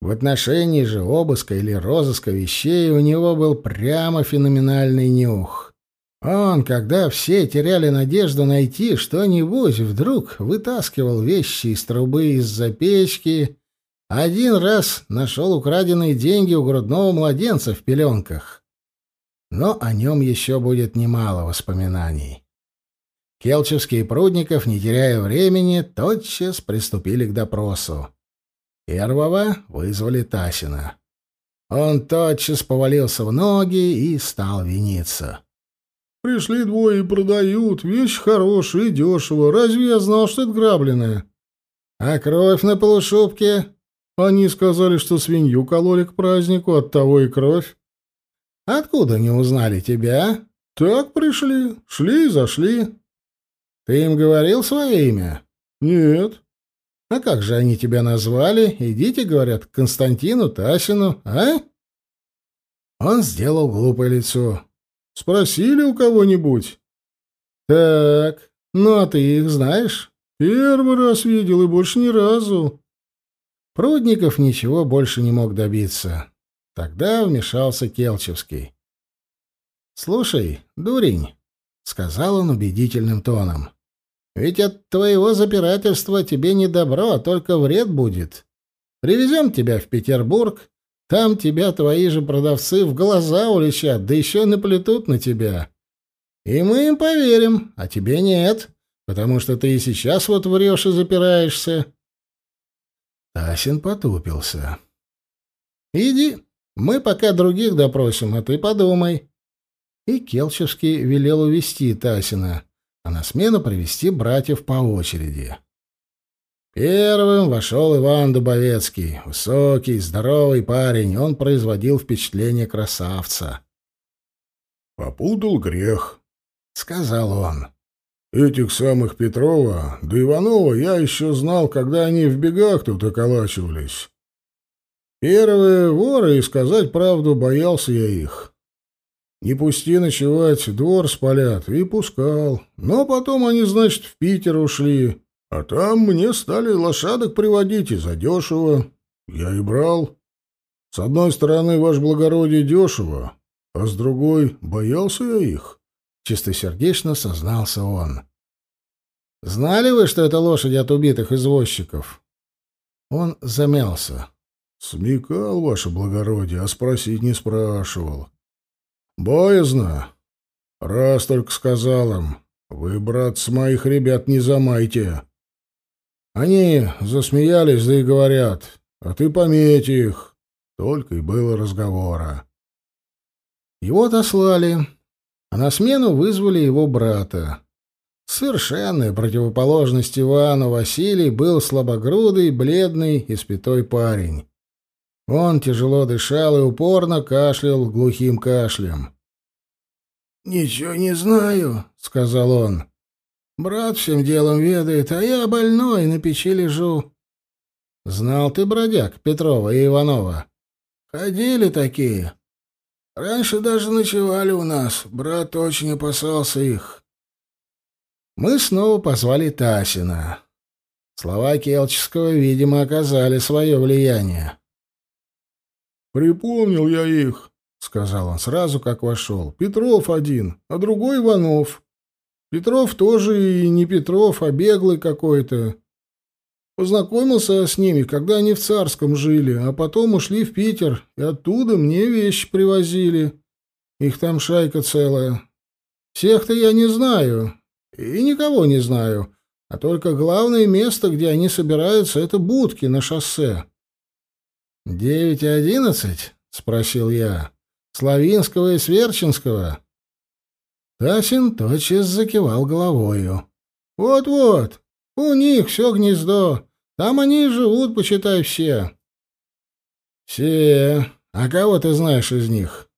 В отношении же обыска или розыска вещей у него был прямо феноменальный нюх. Он, когда все теряли надежду найти что-нибудь, вдруг вытаскивал вещи из трубы из-за печки, один раз нашел украденные деньги у грудного младенца в пеленках. Но о нем еще будет немало воспоминаний. Келчевский и Прудников, не теряя времени, тотчас приступили к допросу. Первого вызвали Тасина. Он тотчас повалился в ноги и стал виниться. «Пришли двое и продают. Вещь хорошая и дешево. Разве я знал, что это грабленное?» «А кровь на полушубке?» «Они сказали, что свинью кололи к празднику, оттого и кровь». «Откуда не узнали тебя?» «Так пришли. Шли и зашли». «Ты им говорил свое имя?» «Нет». А как же они тебя назвали? Идите, говорят, к Константину Тасину, а? Он сделал глупое лицо. Спросили у кого-нибудь? Так, ну а ты их знаешь? Первый раз видел и больше ни разу. Прудников ничего больше не мог добиться. Тогда вмешался Келчевский. «Слушай, дурень», — сказал он убедительным тоном, ведь от твоего запирательства тебе не добро, а только вред будет. Привезем тебя в Петербург, там тебя твои же продавцы в глаза уличат, да еще наплетут на тебя. И мы им поверим, а тебе нет, потому что ты и сейчас вот врешь и запираешься. Тасин потупился. Иди, мы пока других допросим, а ты подумай. И Келчевский велел увести Тасина, а на смену привести братьев по очереди. Первым вошел Иван Дубовецкий. Высокий, здоровый парень. Он производил впечатление красавца. «Попутал грех», — сказал он. «Этих самых Петрова да Иванова я еще знал, когда они в бегах тут околачивались. Первые воры, и сказать правду, боялся я их. Не пусти ночевать, двор спалят, и пускал. Но потом они, значит, в Питер ушли». А там мне стали лошадок приводить и задешево. Я и брал. С одной стороны, ваш благородие, дешево, а с другой, боялся я их. Чистосердечно сознался он. «Знали вы, что это лошади от убитых извозчиков?» Он замялся. «Смекал, ваше благородие, а спросить не спрашивал. Боязно. Раз только сказал им, вы, брат, с моих ребят не замайте. Они засмеялись, да и говорят, а ты пометь их. Только и было разговора. Его отослали, а на смену вызвали его брата. Совершенная противоположность Ивану Василий был слабогрудый, бледный и спитой парень. Он тяжело дышал и упорно кашлял глухим кашлем. «Ничего не знаю», — сказал он. Брат всем делом ведает, а я больной, на печи лежу. Знал ты, бродяг, Петрова и Иванова? Ходили такие. Раньше даже ночевали у нас. Брат очень опасался их. Мы снова позвали Тасина. Слова Келческого, видимо, оказали свое влияние. «Припомнил я их», — сказал он сразу, как вошел. «Петров один, а другой Иванов. Петров тоже и не Петров, а беглый какой-то. Познакомился с ними, когда они в Царском жили, а потом ушли в Питер, и оттуда мне вещи привозили. Их там шайка целая. Всех-то я не знаю, и никого не знаю, а только главное место, где они собираются, это будки на шоссе. «Девять и одиннадцать?» — спросил я. «Славинского и Сверчинского?» Тасин тотчас закивал головою. «Вот-вот, у них все гнездо. Там они и живут, почитай, все». «Все. А кого ты знаешь из них?»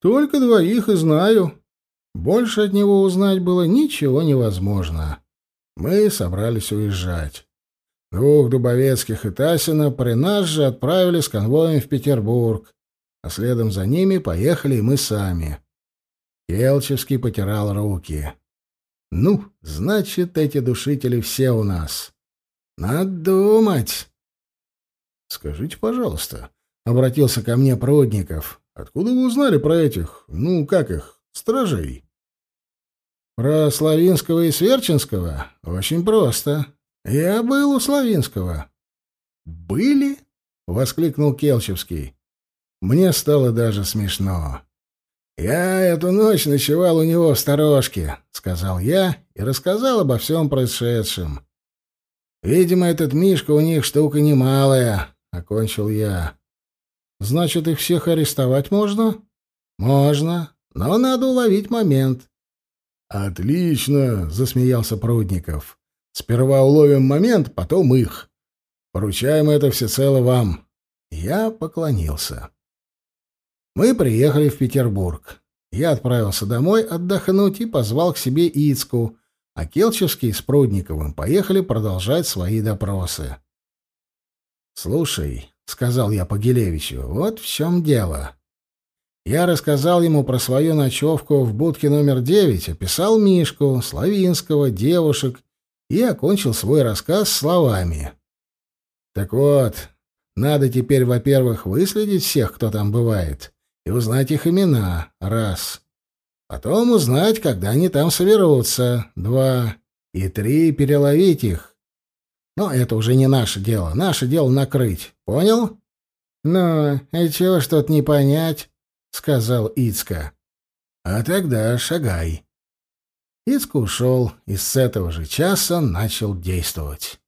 «Только двоих и знаю. Больше от него узнать было ничего невозможно. Мы собрались уезжать. Двух Дубовецких и Тасина при нас же отправили с конвоем в Петербург, а следом за ними поехали и мы сами. Келчевский потирал руки. «Ну, значит, эти душители все у нас. Надо думать». «Скажите, пожалуйста», — обратился ко мне Прудников, — «откуда вы узнали про этих, ну, как их, стражей?» «Про Славинского и Сверчинского? Очень просто. Я был у Славинского». «Были?» — воскликнул Келчевский. Мне стало даже смешно. «Я эту ночь ночевал у него в сторожке», — сказал я и рассказал обо всем происшедшем. «Видимо, этот Мишка у них штука немалая», — окончил я. «Значит, их всех арестовать можно?» «Можно, но надо уловить момент». «Отлично!» — засмеялся Прудников. «Сперва уловим момент, потом их. Поручаем это всецело вам». Я поклонился. Мы приехали в Петербург. Я отправился домой отдохнуть и позвал к себе Ицку, а Келчевский с Прудниковым поехали продолжать свои допросы. «Слушай», — сказал я Погилевичу, — «вот в чем дело». Я рассказал ему про свою ночевку в будке номер девять, описал Мишку, Славинского, девушек и окончил свой рассказ словами. «Так вот, надо теперь, во-первых, выследить всех, кто там бывает, и узнать их имена — раз. Потом узнать, когда они там соберутся — два. И три — переловить их. Но это уже не наше дело. Наше дело накрыть. Понял? — Ну, и чего ж тут не понять? — сказал Ицка. — А тогда шагай. Ицка ушел и с этого же часа начал действовать.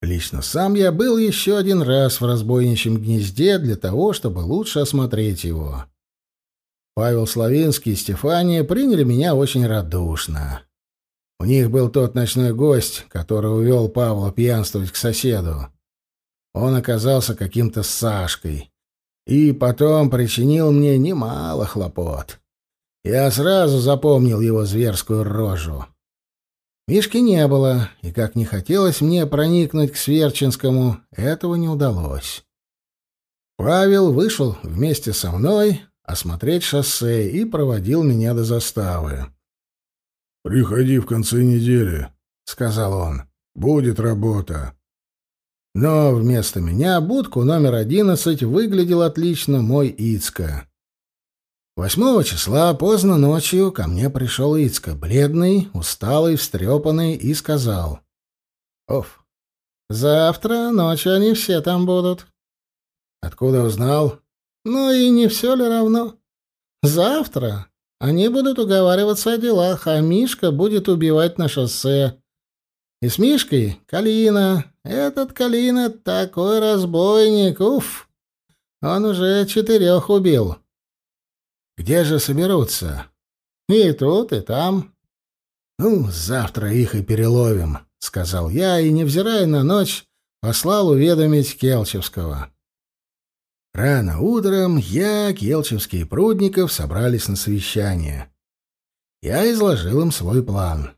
Лично сам я был еще один раз в разбойничьем гнезде для того, чтобы лучше осмотреть его. Павел Славинский и Стефания приняли меня очень радушно. У них был тот ночной гость, который увел Павла пьянствовать к соседу. Он оказался каким-то Сашкой и потом причинил мне немало хлопот. Я сразу запомнил его зверскую рожу. Мишки не было, и как не хотелось мне проникнуть к Сверчинскому, этого не удалось. Павел вышел вместе со мной осмотреть шоссе и проводил меня до заставы. «Приходи в конце недели», — сказал он. «Будет работа». Но вместо меня будку номер одиннадцать выглядел отлично мой Ицка. Восьмого числа поздно ночью ко мне пришел Ицка, бледный, усталый, встрепанный, и сказал. «Оф, завтра ночью они все там будут». «Откуда узнал?» «Ну и не все ли равно? Завтра они будут уговариваться о делах, а Мишка будет убивать на шоссе. И с Мишкой Калина. Этот Калина такой разбойник, уф! Он уже четырех убил». Где же соберутся? И тут, и там. Ну, завтра их и переловим, сказал я и, невзирая на ночь, послал уведомить Келчевского. Рано утром я, Келчевский и Прудников собрались на совещание. Я изложил им свой план.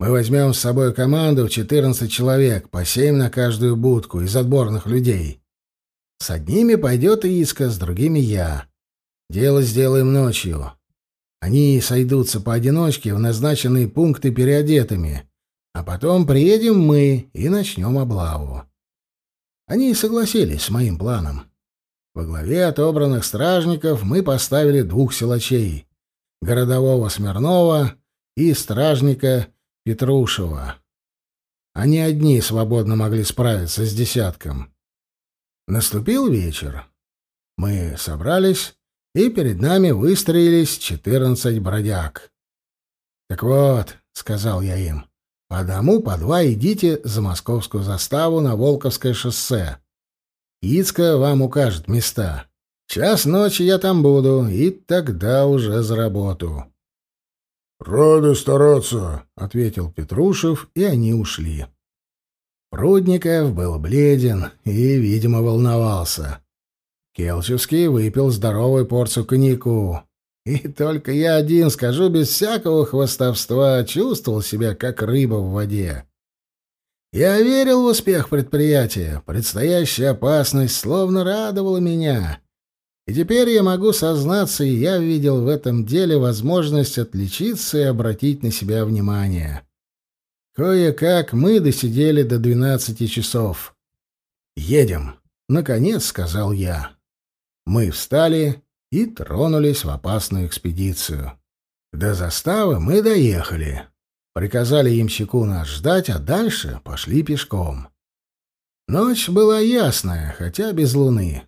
Мы возьмем с собой команду в 14 человек, по семь на каждую будку, из отборных людей. С одними пойдет Иска, с другими я. Дело сделаем ночью. Они сойдутся поодиночке в назначенные пункты переодетыми, а потом приедем мы и начнем облаву. Они согласились с моим планом. Во главе отобранных стражников мы поставили двух силачей — городового Смирнова и стражника Петрушева. Они одни свободно могли справиться с десятком. Наступил вечер. Мы собрались и перед нами выстроились четырнадцать бродяг. «Так вот», — сказал я им, — «по одному, по два идите за московскую заставу на Волковское шоссе. Ицка вам укажет места. Час ночи я там буду, и тогда уже за работу». «Рады стараться», — ответил Петрушев, и они ушли. Прудников был бледен и, видимо, волновался. Келчевский выпил здоровую порцию коньяку. И только я один, скажу без всякого хвастовства, чувствовал себя как рыба в воде. Я верил в успех предприятия, предстоящая опасность словно радовала меня. И теперь я могу сознаться, и я видел в этом деле возможность отличиться и обратить на себя внимание. Кое-как мы досидели до двенадцати часов. «Едем», — наконец сказал я. Мы встали и тронулись в опасную экспедицию. До заставы мы доехали. Приказали ямщику нас ждать, а дальше пошли пешком. Ночь была ясная, хотя без луны.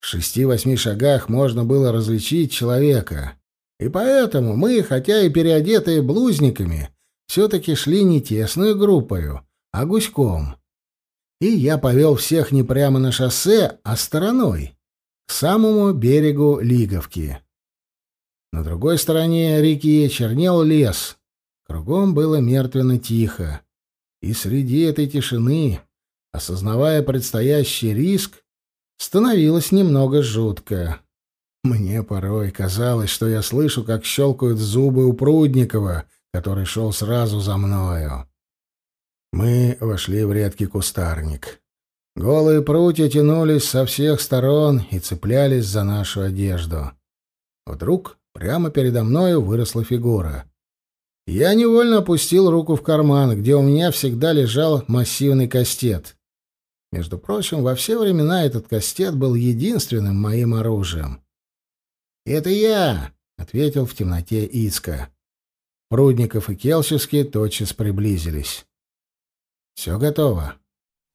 В шести-восьми шагах можно было различить человека. И поэтому мы, хотя и переодетые блузниками, все-таки шли не тесную группою, а гуськом. И я повел всех не прямо на шоссе, а стороной к самому берегу Лиговки. На другой стороне реки чернел лес. Кругом было мертвенно тихо. И среди этой тишины, осознавая предстоящий риск, становилось немного жутко. Мне порой казалось, что я слышу, как щелкают зубы у Прудникова, который шел сразу за мною. Мы вошли в редкий кустарник. Голые прутья тянулись со всех сторон и цеплялись за нашу одежду. Вдруг прямо передо мною выросла фигура. Я невольно опустил руку в карман, где у меня всегда лежал массивный кастет. Между прочим, во все времена этот кастет был единственным моим оружием. «Это я!» — ответил в темноте Ицка. Прудников и Келчевский тотчас приблизились. «Все готово»,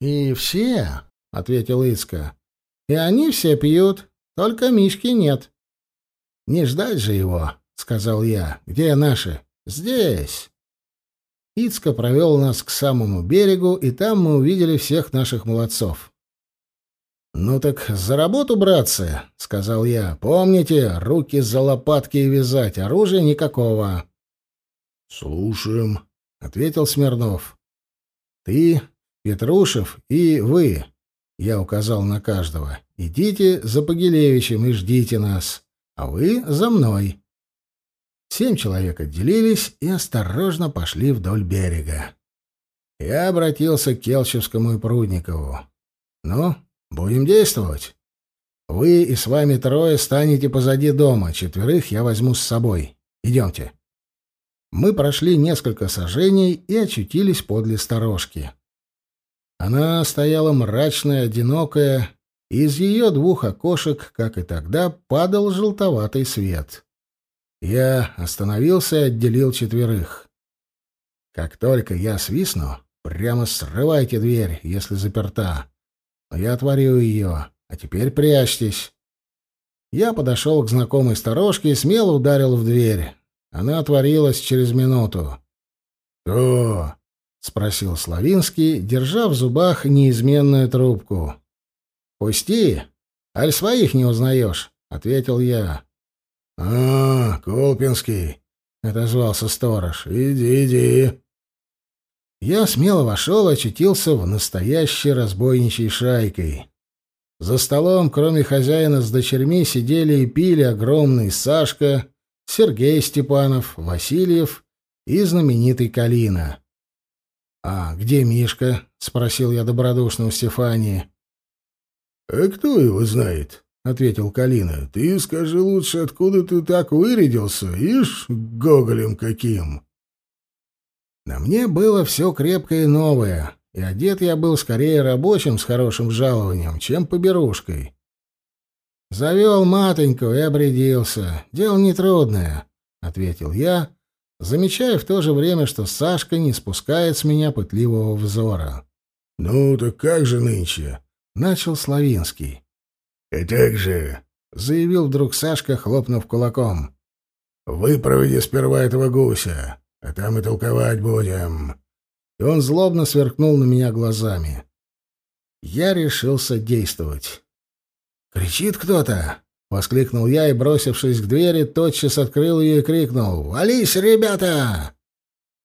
«И все», — ответил Иска. «И они все пьют, только Мишки нет». «Не ждать же его», — сказал я. «Где наши?» Здесь. Ицка провел нас к самому берегу, и там мы увидели всех наших молодцов. «Ну так за работу, братцы», — сказал я. «Помните, руки за лопатки и вязать, оружия никакого». «Слушаем», — ответил Смирнов. «Ты, Петрушев и вы», — я указал на каждого, — «идите за Погилевичем и ждите нас, а вы за мной». Семь человек отделились и осторожно пошли вдоль берега. Я обратился к Келчевскому и Прудникову. «Ну, будем действовать. Вы и с вами трое станете позади дома, четверых я возьму с собой. Идемте». Мы прошли несколько сажений и очутились подле сторожки. Она стояла мрачная, одинокая, и из ее двух окошек, как и тогда, падал желтоватый свет. Я остановился и отделил четверых. Как только я свистну, прямо срывайте дверь, если заперта. Но я отворю ее, а теперь прячьтесь. Я подошел к знакомой сторожке и смело ударил в дверь. Она отворилась через минуту. «Кто?» — спросил Славинский, держа в зубах неизменную трубку. «Пусти, аль своих не узнаешь», — ответил я. «А, Колпинский!» — отозвался сторож. «Иди, иди!» Я смело вошел и очутился в настоящей разбойничьей шайкой. За столом, кроме хозяина с дочерьми, сидели и пили огромный Сашка, Сергей Степанов, Васильев и знаменитый Калина. «А где Мишка?» — спросил я добродушно у Стефании. «А кто его знает?» — ответил Калина. — Ты скажи лучше, откуда ты так вырядился? Ишь, гоголем каким! На мне было все крепкое и новое, и одет я был скорее рабочим с хорошим жалованием, чем поберушкой. Завел матоньку и обрядился. Дело нетрудное, — ответил я, замечая в то же время, что Сашка не спускает с меня пытливого взора. — Ну, так как же нынче? — начал Славинский. «И так же», — заявил вдруг Сашка, хлопнув кулаком, — «выпроводи сперва этого гуся, а там и толковать будем». И он злобно сверкнул на меня глазами. Я решился действовать. «Кричит кто-то!» — воскликнул я и, бросившись к двери, тотчас открыл ее и крикнул «Вались, ребята!»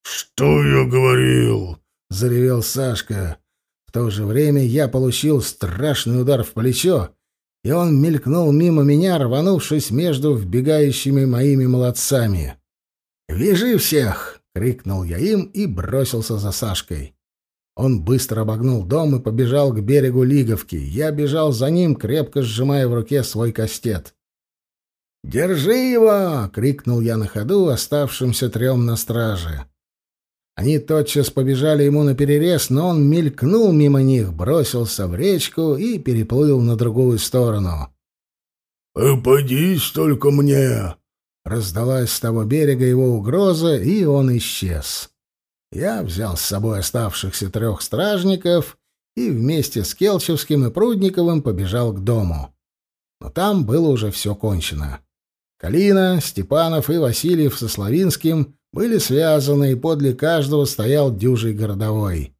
«Что я говорил?» — заревел Сашка. В то же время я получил страшный удар в плечо и он мелькнул мимо меня, рванувшись между вбегающими моими молодцами. «Вяжи всех!» — крикнул я им и бросился за Сашкой. Он быстро обогнул дом и побежал к берегу Лиговки. Я бежал за ним, крепко сжимая в руке свой кастет. «Держи его!» — крикнул я на ходу оставшимся трем на страже. Они тотчас побежали ему на перерез, но он мелькнул мимо них, бросился в речку и переплыл на другую сторону. «Попадись только мне!» Раздалась с того берега его угроза, и он исчез. Я взял с собой оставшихся трех стражников и вместе с Келчевским и Прудниковым побежал к дому. Но там было уже все кончено. Калина, Степанов и Васильев со Славинским были связаны, и подле каждого стоял дюжий городовой.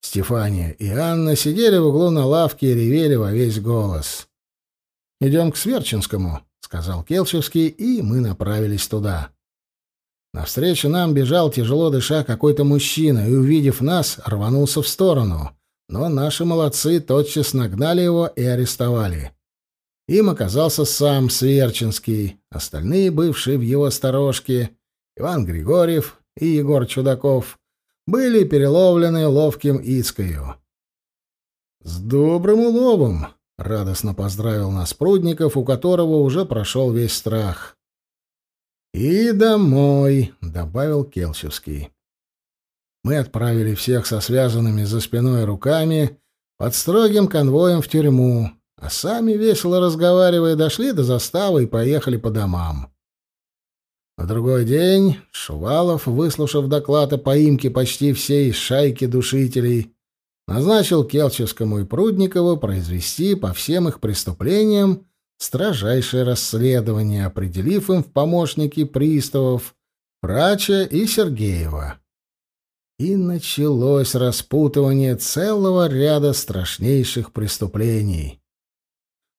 Стефания и Анна сидели в углу на лавке и ревели во весь голос. «Идем к Сверчинскому», — сказал Келчевский, и мы направились туда. Навстречу нам бежал, тяжело дыша, какой-то мужчина, и, увидев нас, рванулся в сторону. Но наши молодцы тотчас нагнали его и арестовали. Им оказался сам Сверчинский, остальные, бывшие в его сторожке, Иван Григорьев и Егор Чудаков были переловлены ловким Ицкою. «С добрым уловом!» — радостно поздравил нас Прудников, у которого уже прошел весь страх. «И домой!» — добавил Келчевский. Мы отправили всех со связанными за спиной руками под строгим конвоем в тюрьму, а сами, весело разговаривая, дошли до заставы и поехали по домам. На другой день Шувалов, выслушав доклад о поимке почти всей шайки душителей, назначил Келчевскому и Прудникову произвести по всем их преступлениям строжайшее расследование, определив им в помощники приставов Прача и Сергеева. И началось распутывание целого ряда страшнейших преступлений.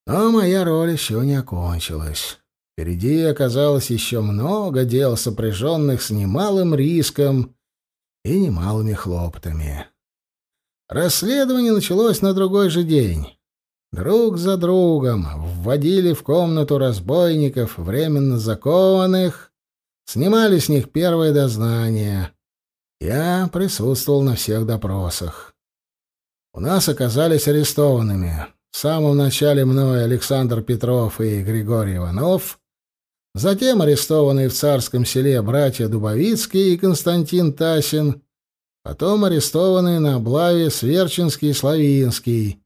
Но моя роль еще не окончилась. Впереди оказалось еще много дел, сопряженных с немалым риском и немалыми хлопотами. Расследование началось на другой же день. Друг за другом вводили в комнату разбойников, временно закованных, снимали с них первое дознание. Я присутствовал на всех допросах. У нас оказались арестованными. В самом начале мной Александр Петров и Григорий Иванов, Затем арестованные в царском селе братья Дубовицкие и Константин Тасин, потом арестованные на облаве Сверчинский и Славинский,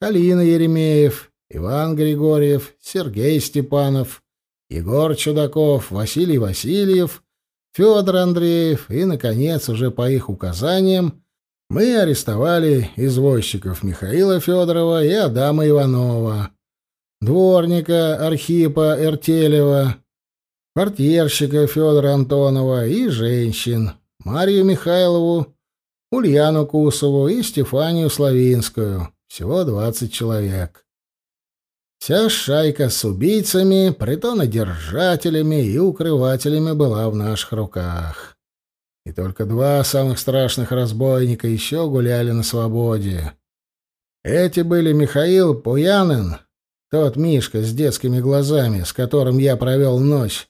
Калина Еремеев, Иван Григорьев, Сергей Степанов, Егор Чудаков, Василий Васильев, Федор Андреев и, наконец, уже по их указаниям, мы арестовали извозчиков Михаила Федорова и Адама Иванова, дворника Архипа Эртелева, портьерщика Федора Антонова и женщин Марию Михайлову, Ульяну Кусову и Стефанию Славинскую. Всего двадцать человек. Вся шайка с убийцами, притонодержателями и укрывателями была в наших руках. И только два самых страшных разбойника еще гуляли на свободе. Эти были Михаил Пуянин, тот Мишка с детскими глазами, с которым я провел ночь,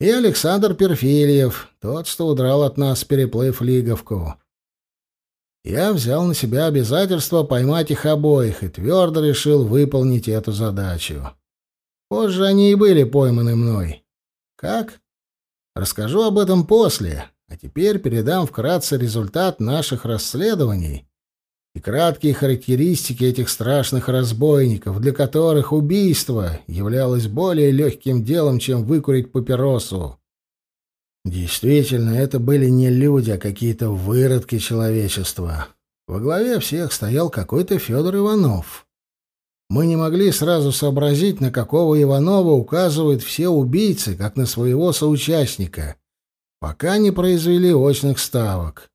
и Александр Перфильев, тот, что удрал от нас, переплыв Лиговку. Я взял на себя обязательство поймать их обоих и твердо решил выполнить эту задачу. Позже они и были пойманы мной. Как? Расскажу об этом после, а теперь передам вкратце результат наших расследований и краткие характеристики этих страшных разбойников, для которых убийство являлось более легким делом, чем выкурить папиросу. Действительно, это были не люди, а какие-то выродки человечества. Во главе всех стоял какой-то Федор Иванов. Мы не могли сразу сообразить, на какого Иванова указывают все убийцы, как на своего соучастника, пока не произвели очных ставок.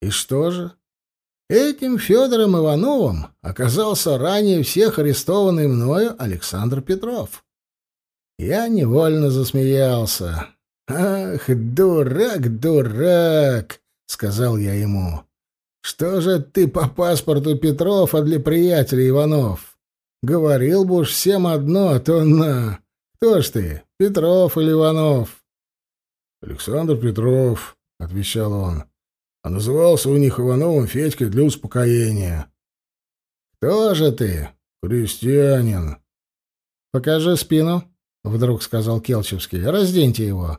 И что же? Этим Федором Ивановым оказался ранее всех арестованный мною Александр Петров. Я невольно засмеялся. «Ах, дурак, дурак!» — сказал я ему. «Что же ты по паспорту Петров, а для приятеля Иванов? Говорил бы уж всем одно, а то на... Кто ж ты, Петров или Иванов?» «Александр Петров», — отвечал он а назывался у них Ивановым Федькой для успокоения. «Кто же ты?» «Крестьянин». «Покажи спину», — вдруг сказал Келчевский. «Разденьте его».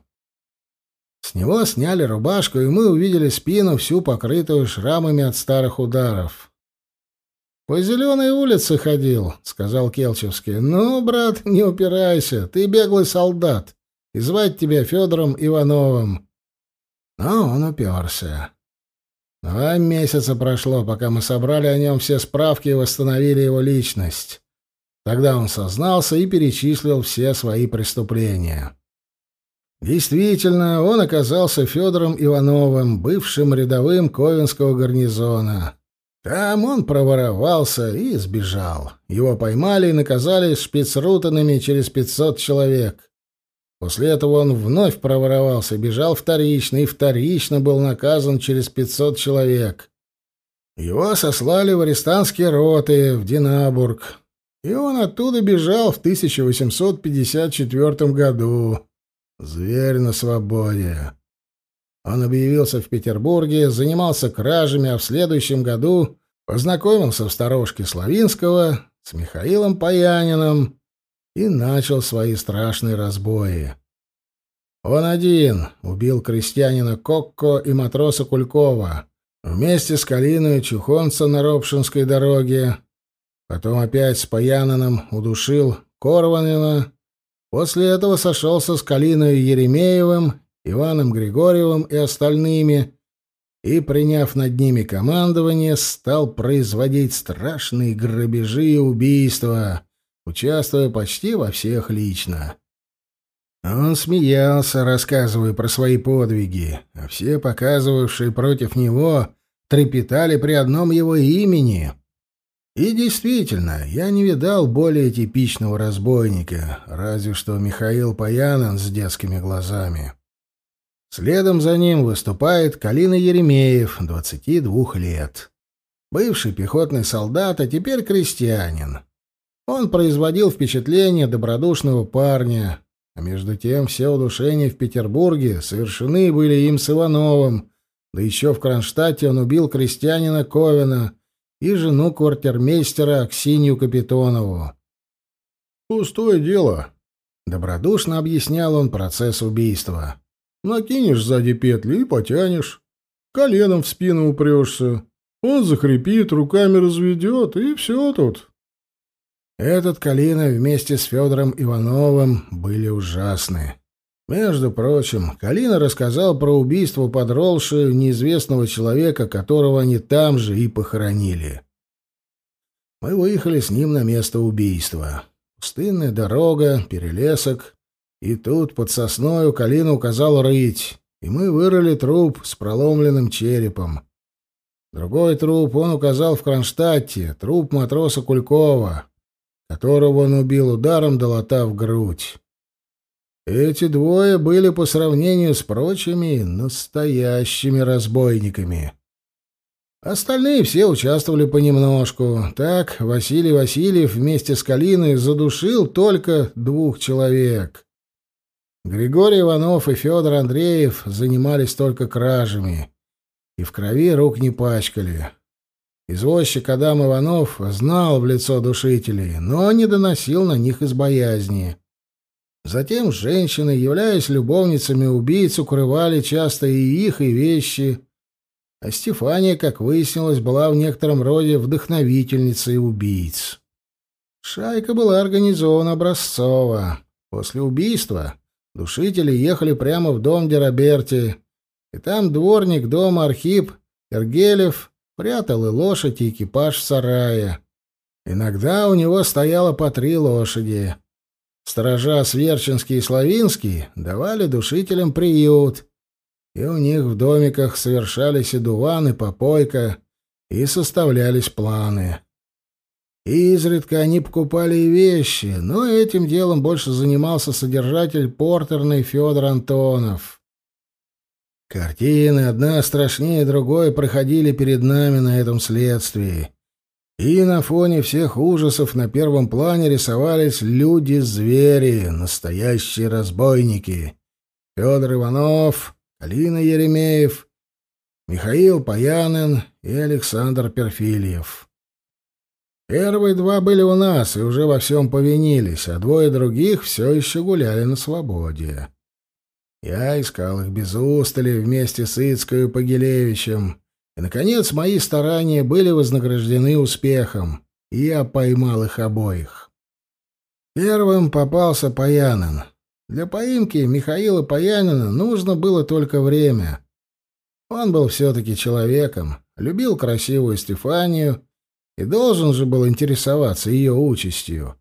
С него сняли рубашку, и мы увидели спину, всю покрытую шрамами от старых ударов. «По зеленой улице ходил», — сказал Келчевский. «Ну, брат, не упирайся, ты беглый солдат, и звать тебя Федором Ивановым». Но он уперся. Два месяца прошло, пока мы собрали о нем все справки и восстановили его личность. Тогда он сознался и перечислил все свои преступления. Действительно, он оказался Федором Ивановым, бывшим рядовым Ковенского гарнизона. Там он проворовался и сбежал. Его поймали и наказали шпицрутанами через пятьсот человек. После этого он вновь проворовался, бежал вторично и вторично был наказан через 500 человек. Его сослали в арестантские роты в Динабург, и он оттуда бежал в 1854 году. Зверь на свободе. Он объявился в Петербурге, занимался кражами, а в следующем году познакомился в сторожке Славинского с Михаилом Паяниным, и начал свои страшные разбои. Он один убил крестьянина Кокко и матроса Кулькова, вместе с Калиной Чухонца на Ропшинской дороге, потом опять с Паянином удушил Корванина, после этого сошелся с Калиной Еремеевым, Иваном Григорьевым и остальными, и, приняв над ними командование, стал производить страшные грабежи и убийства, участвуя почти во всех лично. Он смеялся, рассказывая про свои подвиги, а все, показывавшие против него, трепетали при одном его имени. И действительно, я не видал более типичного разбойника, разве что Михаил Паянин с детскими глазами. Следом за ним выступает Калина Еремеев, 22 лет. Бывший пехотный солдат, а теперь крестьянин. Он производил впечатление добродушного парня, а между тем все удушения в Петербурге совершены были им с Ивановым, да еще в Кронштадте он убил крестьянина Ковина и жену квартирмейстера Аксинью Капитонову. «Пустое дело», — добродушно объяснял он процесс убийства. «Накинешь сзади петли и потянешь. Коленом в спину упрешься. Он захрипит, руками разведет, и все тут». Этот Калина вместе с Федором Ивановым были ужасны. Между прочим, Калина рассказал про убийство под Ролши неизвестного человека, которого они там же и похоронили. Мы выехали с ним на место убийства. Пустынная дорога, перелесок. И тут под сосною Калина указал рыть, и мы вырыли труп с проломленным черепом. Другой труп он указал в Кронштадте, труп матроса Кулькова которого он убил ударом долота в грудь. Эти двое были по сравнению с прочими настоящими разбойниками. Остальные все участвовали понемножку. Так Василий Васильев вместе с Калиной задушил только двух человек. Григорий Иванов и Федор Андреев занимались только кражами и в крови рук не пачкали. Извозчик Адам Иванов знал в лицо душителей, но не доносил на них из боязни. Затем женщины, являясь любовницами убийц, укрывали часто и их, и вещи. А Стефания, как выяснилось, была в некотором роде вдохновительницей убийц. Шайка была организована образцово. После убийства душители ехали прямо в дом Дераберти, и там дворник дома Архип Эргелев Прятал и лошадь, и экипаж в сарае. Иногда у него стояло по три лошади. Сторожа Сверчинский и Славинский давали душителям приют, и у них в домиках совершались и дуван, и попойка, и составлялись планы. Изредка они покупали и вещи, но этим делом больше занимался содержатель портерный Федор Антонов. Картины, одна страшнее другой, проходили перед нами на этом следствии. И на фоне всех ужасов на первом плане рисовались люди-звери, настоящие разбойники. Федор Иванов, Алина Еремеев, Михаил Паянин и Александр Перфильев. Первые два были у нас и уже во всем повинились, а двое других все еще гуляли на свободе. Я искал их без устали вместе с Ицкой и Погилевичем. И, наконец, мои старания были вознаграждены успехом, и я поймал их обоих. Первым попался Паянин. Для поимки Михаила Паянина нужно было только время. Он был все-таки человеком, любил красивую Стефанию и должен же был интересоваться ее участью.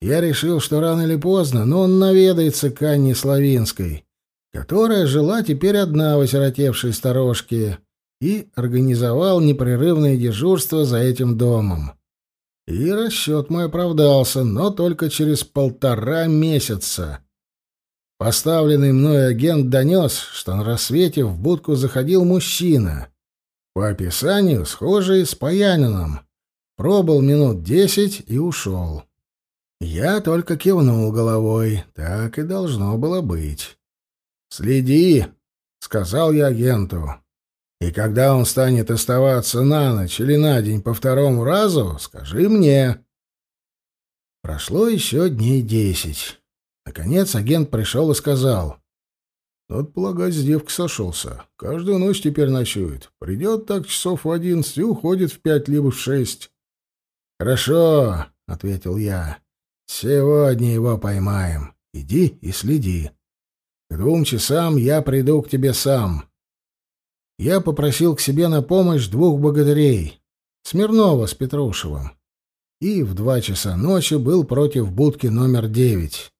Я решил, что рано или поздно, но он наведается к Анне Славинской, которая жила теперь одна в осиротевшей сторожке, и организовал непрерывное дежурство за этим домом. И расчет мой оправдался, но только через полтора месяца. Поставленный мной агент донес, что на рассвете в будку заходил мужчина. По описанию схожий с Паянином. Пробыл минут десять и ушел. Я только кивнул головой. Так и должно было быть. «Следи», — сказал я агенту. «И когда он станет оставаться на ночь или на день по второму разу, скажи мне». Прошло еще дней десять. Наконец агент пришел и сказал. «Тот, полагать, с девкой сошелся. Каждую ночь теперь ночует. Придет так часов в одиннадцать и уходит в пять либо в шесть». «Хорошо», — ответил я. «Сегодня его поймаем. Иди и следи». К двум часам я приду к тебе сам. Я попросил к себе на помощь двух богатырей, Смирнова с Петрушевым, и в два часа ночи был против будки номер девять.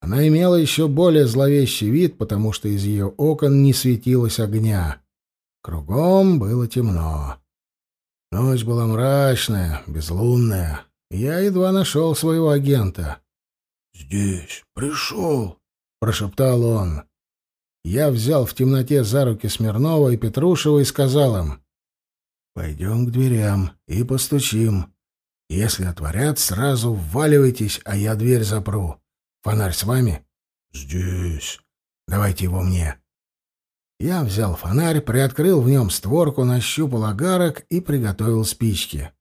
Она имела еще более зловещий вид, потому что из ее окон не светилось огня. Кругом было темно. Ночь была мрачная, безлунная. Я едва нашел своего агента. «Здесь, пришел», — прошептал он. Я взял в темноте за руки Смирнова и Петрушева и сказал им, «Пойдем к дверям и постучим. Если отворят, сразу вваливайтесь, а я дверь запру. Фонарь с вами?» «Здесь». «Давайте его мне». Я взял фонарь, приоткрыл в нем створку, нащупал агарок и приготовил спички.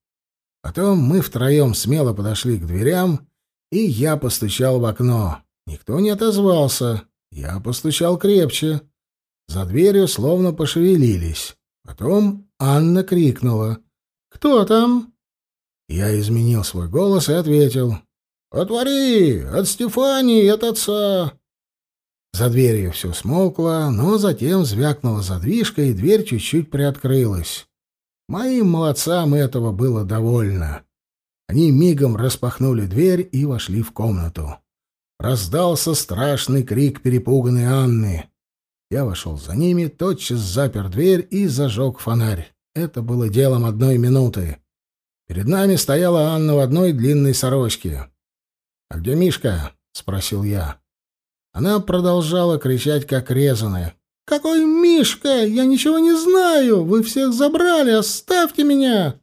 Потом мы втроем смело подошли к дверям, и я постучал в окно. Никто не отозвался. Я постучал крепче. За дверью словно пошевелились. Потом Анна крикнула. «Кто там?» Я изменил свой голос и ответил. «Отвори! От Стефании, от отца!» За дверью все смолкло, но затем звякнула задвижка, и дверь чуть-чуть приоткрылась. Моим молодцам этого было довольно. Они мигом распахнули дверь и вошли в комнату. Раздался страшный крик перепуганной Анны. Я вошел за ними, тотчас запер дверь и зажег фонарь. Это было делом одной минуты. Перед нами стояла Анна в одной длинной сорочке. «А где Мишка?» — спросил я. Она продолжала кричать, как резаная. «Какой Мишка? Я ничего не знаю! Вы всех забрали! Оставьте меня!»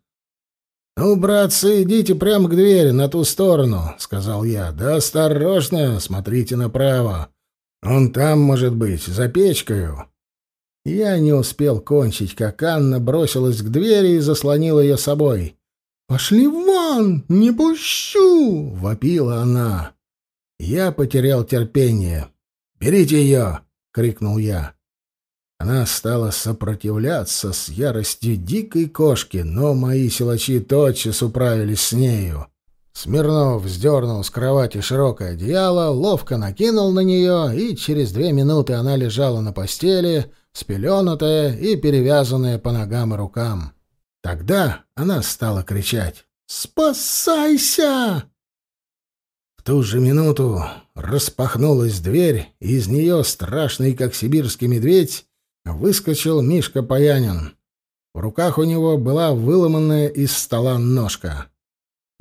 «Ну, братцы, идите прямо к двери, на ту сторону», — сказал я. «Да осторожно, смотрите направо. Он там, может быть, за печкою». Я не успел кончить, как Анна бросилась к двери и заслонила ее собой. «Пошли вон! Не пущу!» — вопила она. Я потерял терпение. «Берите ее!» — крикнул я. Она стала сопротивляться с яростью дикой кошки, но мои силачи тотчас управились с нею. Смирнов вздернул с кровати широкое одеяло, ловко накинул на нее, и через две минуты она лежала на постели, спеленутая и перевязанная по ногам и рукам. Тогда она стала кричать «Спасайся!» В ту же минуту распахнулась дверь, и из нее, страшный как сибирский медведь, выскочил Мишка Паянин. В руках у него была выломанная из стола ножка.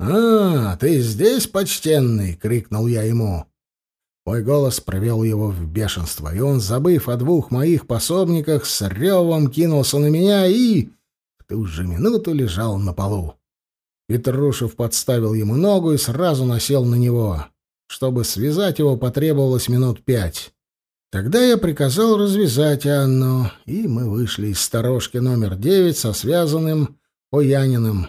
«А, ты здесь, почтенный!» — крикнул я ему. Мой голос провел его в бешенство, и он, забыв о двух моих пособниках, с ревом кинулся на меня и в ту же минуту лежал на полу. Петрушев подставил ему ногу и сразу насел на него. Чтобы связать его, потребовалось минут пять. Тогда я приказал развязать Анну, и мы вышли из сторожки номер девять со связанным Пояниным.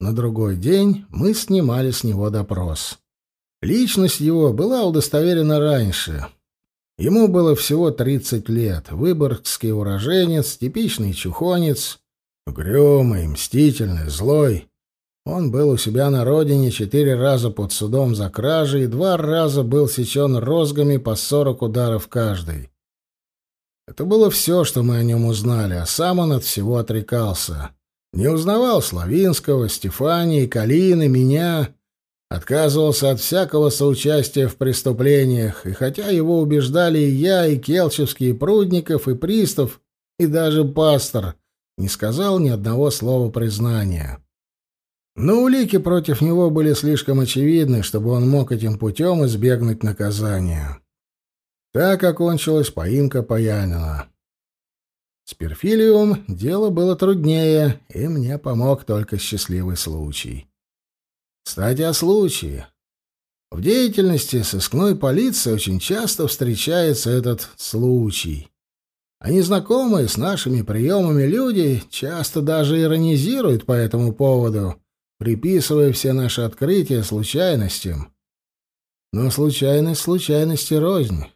На другой день мы снимали с него допрос. Личность его была удостоверена раньше. Ему было всего 30 лет, выборгский уроженец, типичный чухонец, угрюмый, мстительный, злой. Он был у себя на родине четыре раза под судом за кражи и два раза был сечен розгами по сорок ударов каждый. Это было все, что мы о нем узнали, а сам он от всего отрекался. Не узнавал Славинского, Стефании, Калины, меня. Отказывался от всякого соучастия в преступлениях, и хотя его убеждали и я, и Келчевский, и Прудников, и Пристав, и даже пастор, не сказал ни одного слова признания. Но улики против него были слишком очевидны, чтобы он мог этим путем избегнуть наказания. Так окончилась поимка Паянина. С Перфилиум дело было труднее, и мне помог только счастливый случай. Кстати, о случае. В деятельности сыскной полиции очень часто встречается этот случай. А незнакомые с нашими приемами люди часто даже иронизируют по этому поводу — приписывая все наши открытия случайностям. Но случайность случайности рознь.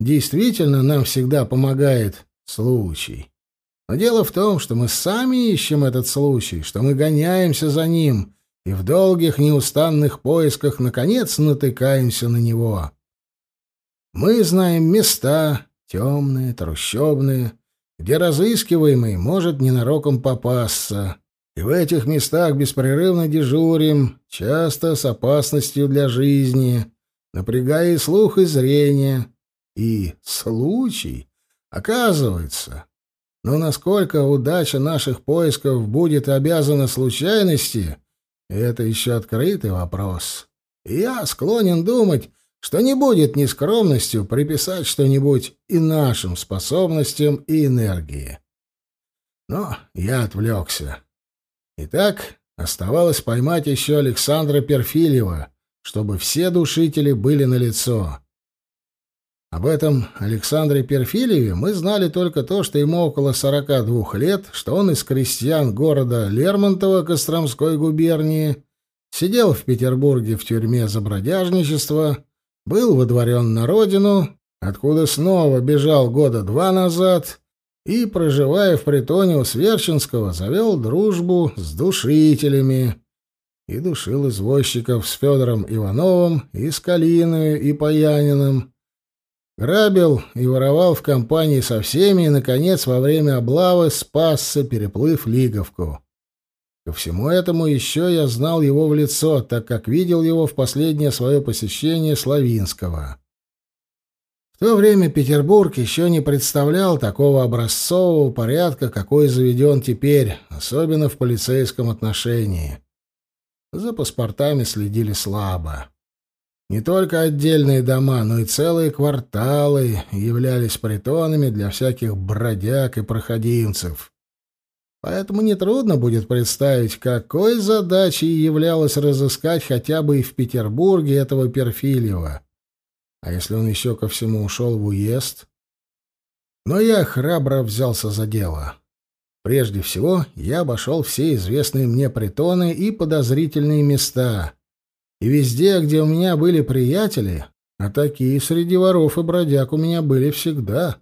Действительно, нам всегда помогает случай. Но дело в том, что мы сами ищем этот случай, что мы гоняемся за ним и в долгих неустанных поисках наконец натыкаемся на него. Мы знаем места, темные, трущобные, где разыскиваемый может ненароком попасться, и в этих местах беспрерывно дежурим, часто с опасностью для жизни, напрягая и слух, и зрение. И случай, оказывается, но насколько удача наших поисков будет обязана случайности, это еще открытый вопрос. И я склонен думать, что не будет нескромностью приписать что-нибудь и нашим способностям и энергии. Но я отвлекся. Итак, оставалось поймать еще Александра Перфильева, чтобы все душители были налицо. Об этом Александре Перфильеве мы знали только то, что ему около 42 лет, что он из крестьян города Лермонтова Костромской губернии, сидел в Петербурге в тюрьме за бродяжничество, был водворен на родину, откуда снова бежал года два назад и, проживая в притоне у Сверченского, завел дружбу с душителями и душил извозчиков с Федором Ивановым и с Калиной и Паяниным, Грабил и воровал в компании со всеми и, наконец, во время облавы спасся, переплыв Лиговку. Ко всему этому еще я знал его в лицо, так как видел его в последнее свое посещение Славинского. В то время Петербург еще не представлял такого образцового порядка, какой заведен теперь, особенно в полицейском отношении. За паспортами следили слабо. Не только отдельные дома, но и целые кварталы являлись притонами для всяких бродяг и проходимцев. Поэтому нетрудно будет представить, какой задачей являлось разыскать хотя бы и в Петербурге этого Перфильева. А если он еще ко всему ушел в уезд? Но я храбро взялся за дело. Прежде всего, я обошел все известные мне притоны и подозрительные места — и везде, где у меня были приятели, а такие среди воров и бродяг у меня были всегда,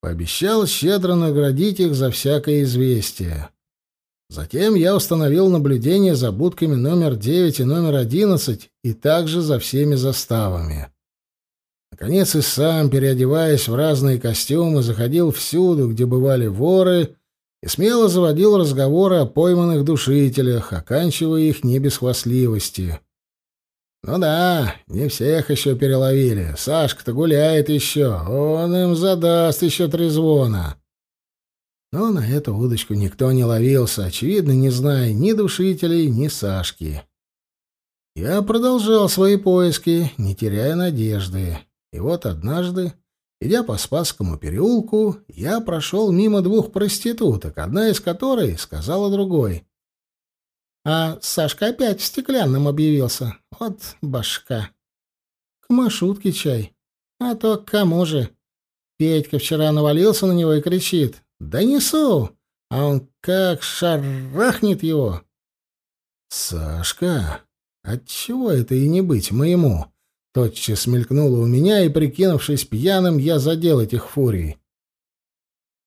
пообещал щедро наградить их за всякое известие. Затем я установил наблюдение за будками номер 9 и номер 11 и также за всеми заставами. Наконец и сам, переодеваясь в разные костюмы, заходил всюду, где бывали воры, и смело заводил разговоры о пойманных душителях, оканчивая их не без хвастливости. Ну да, не всех еще переловили. Сашка-то гуляет еще. Он им задаст еще трезвона. Но на эту удочку никто не ловился, очевидно, не зная ни душителей, ни Сашки. Я продолжал свои поиски, не теряя надежды. И вот однажды, идя по Спасскому переулку, я прошел мимо двух проституток, одна из которой сказала другой. А Сашка опять в стеклянном объявился. Вот башка. К маршрутке чай. А то к кому же? Петька вчера навалился на него и кричит. «Да несу!» А он как шарахнет его. «Сашка, отчего это и не быть моему?» Тотчас мелькнуло у меня, и, прикинувшись пьяным, я задел этих фурий.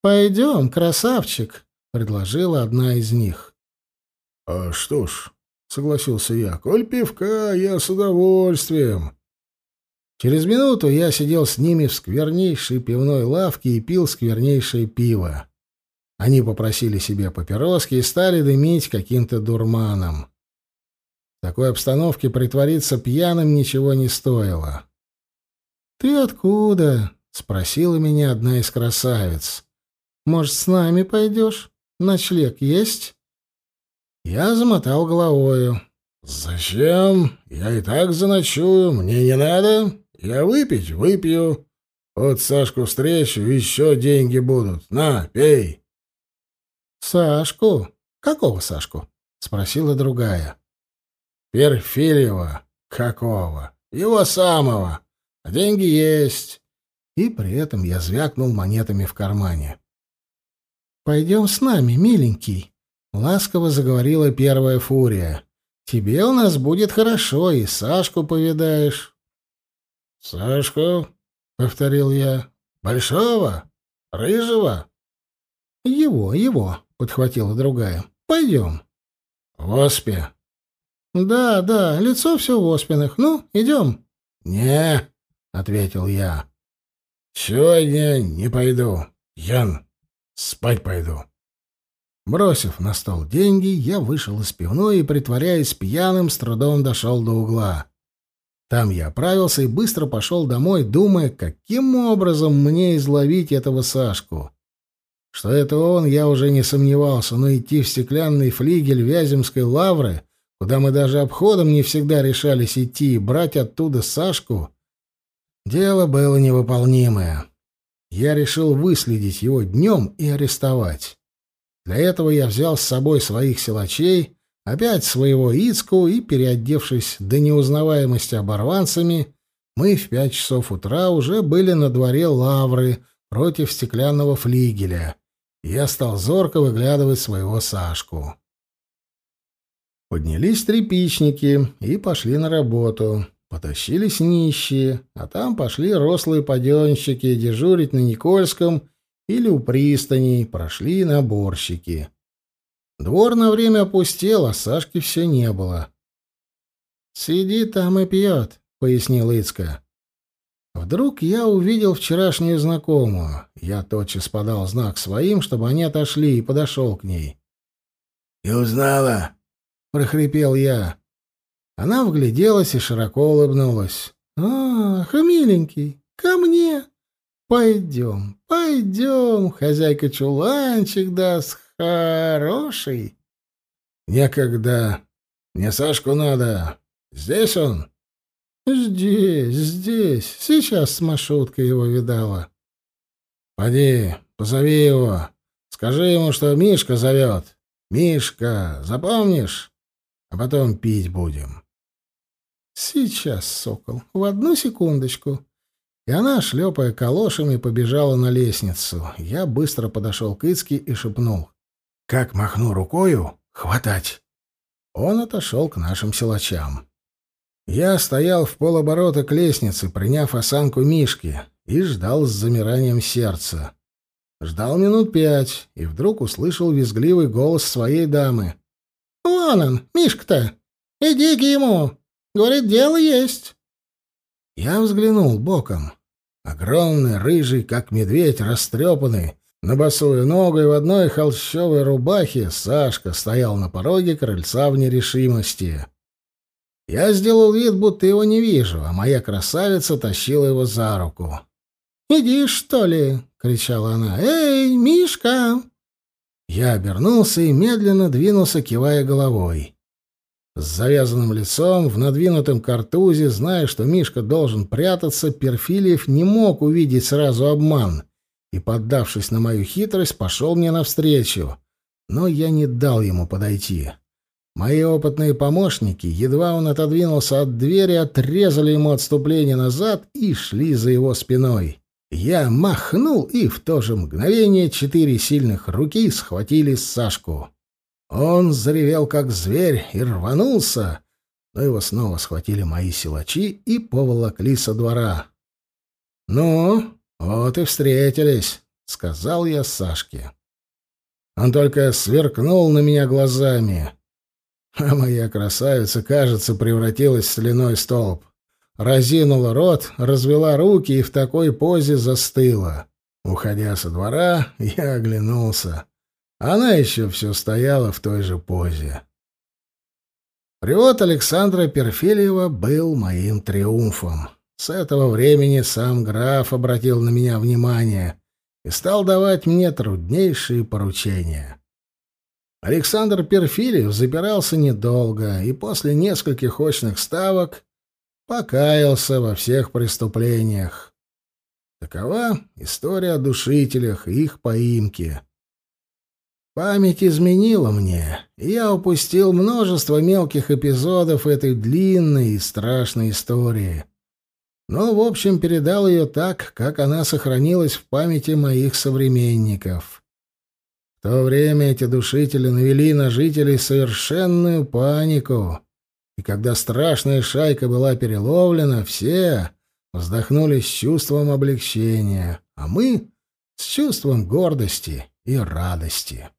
«Пойдем, красавчик», — предложила одна из них. «А что ж», — согласился я, — «коль пивка, я с удовольствием». Через минуту я сидел с ними в сквернейшей пивной лавке и пил сквернейшее пиво. Они попросили себе папироски и стали дымить каким-то дурманом. Такой обстановке притвориться пьяным ничего не стоило. «Ты откуда?» — спросила меня одна из красавиц. «Может, с нами пойдешь? Ночлег есть?» Я замотал головою. «Зачем? Я и так заночую. Мне не надо. Я выпить выпью. Вот Сашку встречу, еще деньги будут. На, пей». «Сашку? Какого Сашку?» — спросила другая. «Перфильева. Какого? Его самого. А деньги есть». И при этом я звякнул монетами в кармане. «Пойдем с нами, миленький», Ласково заговорила первая фурия. «Тебе у нас будет хорошо, и Сашку повидаешь». «Сашку?» — повторил я. «Большого? Рыжего?» «Его, его», — подхватила другая. «Пойдем». «В оспе?» «Да, да, лицо все в оспинах. Ну, идем». «Не», — ответил я. «Сегодня не пойду. Ян, спать пойду». Бросив на стол деньги, я вышел из пивной и, притворяясь пьяным, с трудом дошел до угла. Там я оправился и быстро пошел домой, думая, каким образом мне изловить этого Сашку. Что это он, я уже не сомневался, но идти в стеклянный флигель Вяземской лавры, куда мы даже обходом не всегда решались идти, и брать оттуда Сашку, дело было невыполнимое. Я решил выследить его днем и арестовать. Для этого я взял с собой своих силачей, Опять своего Ицку и, переодевшись до неузнаваемости оборванцами, мы в пять часов утра уже были на дворе лавры против стеклянного флигеля. я стал зорко выглядывать своего Сашку. Поднялись трепичники и пошли на работу. Потащились нищие, а там пошли рослые паденщики дежурить на Никольском или у пристаней, прошли наборщики. Двор на время опустел, а Сашки все не было. «Сиди там и пьет», — пояснил Ицка. Вдруг я увидел вчерашнюю знакомую. Я тотчас подал знак своим, чтобы они отошли, и подошел к ней. «И узнала?» — прохрипел я. Она вгляделась и широко улыбнулась. «Ах, миленький, ко мне! Пойдем, пойдем, хозяйка чуланчик даст Хороший. Некогда. Мне Сашку надо. Здесь он? Здесь, здесь. Сейчас с маршруткой его видала. Поди, позови его. Скажи ему, что Мишка зовет. Мишка, запомнишь? А потом пить будем. Сейчас, сокол, в одну секундочку. И она, шлепая калошами, побежала на лестницу. Я быстро подошел к Ицке и шепнул. Как махну рукою, хватать. Он отошел к нашим силачам. Я стоял в полоборота к лестнице, приняв осанку Мишки, и ждал с замиранием сердца. Ждал минут пять, и вдруг услышал визгливый голос своей дамы. «Вон он, Мишка-то! Иди к ему! Говорит, дело есть!» Я взглянул боком. Огромный, рыжий, как медведь, растрепанный, на босую ногу и в одной холщовой рубахе Сашка стоял на пороге крыльца в нерешимости. Я сделал вид, будто его не вижу, а моя красавица тащила его за руку. «Иди, что ли?» — кричала она. «Эй, Мишка!» Я обернулся и медленно двинулся, кивая головой. С завязанным лицом, в надвинутом картузе, зная, что Мишка должен прятаться, Перфильев не мог увидеть сразу обман и, поддавшись на мою хитрость, пошел мне навстречу. Но я не дал ему подойти. Мои опытные помощники, едва он отодвинулся от двери, отрезали ему отступление назад и шли за его спиной. Я махнул, и в то же мгновение четыре сильных руки схватили Сашку. Он заревел, как зверь, и рванулся, но его снова схватили мои силачи и поволокли со двора. «Ну, «Вот и встретились», — сказал я Сашке. Он только сверкнул на меня глазами. А моя красавица, кажется, превратилась в соляной столб. Разинула рот, развела руки и в такой позе застыла. Уходя со двора, я оглянулся. Она еще все стояла в той же позе. Привод Александра Перфильева был моим триумфом. С этого времени сам граф обратил на меня внимание и стал давать мне труднейшие поручения. Александр Перфильев запирался недолго и после нескольких очных ставок покаялся во всех преступлениях. Такова история о душителях и их поимке. Память изменила мне, и я упустил множество мелких эпизодов этой длинной и страшной истории но, в общем, передал ее так, как она сохранилась в памяти моих современников. В то время эти душители навели на жителей совершенную панику, и когда страшная шайка была переловлена, все вздохнули с чувством облегчения, а мы — с чувством гордости и радости.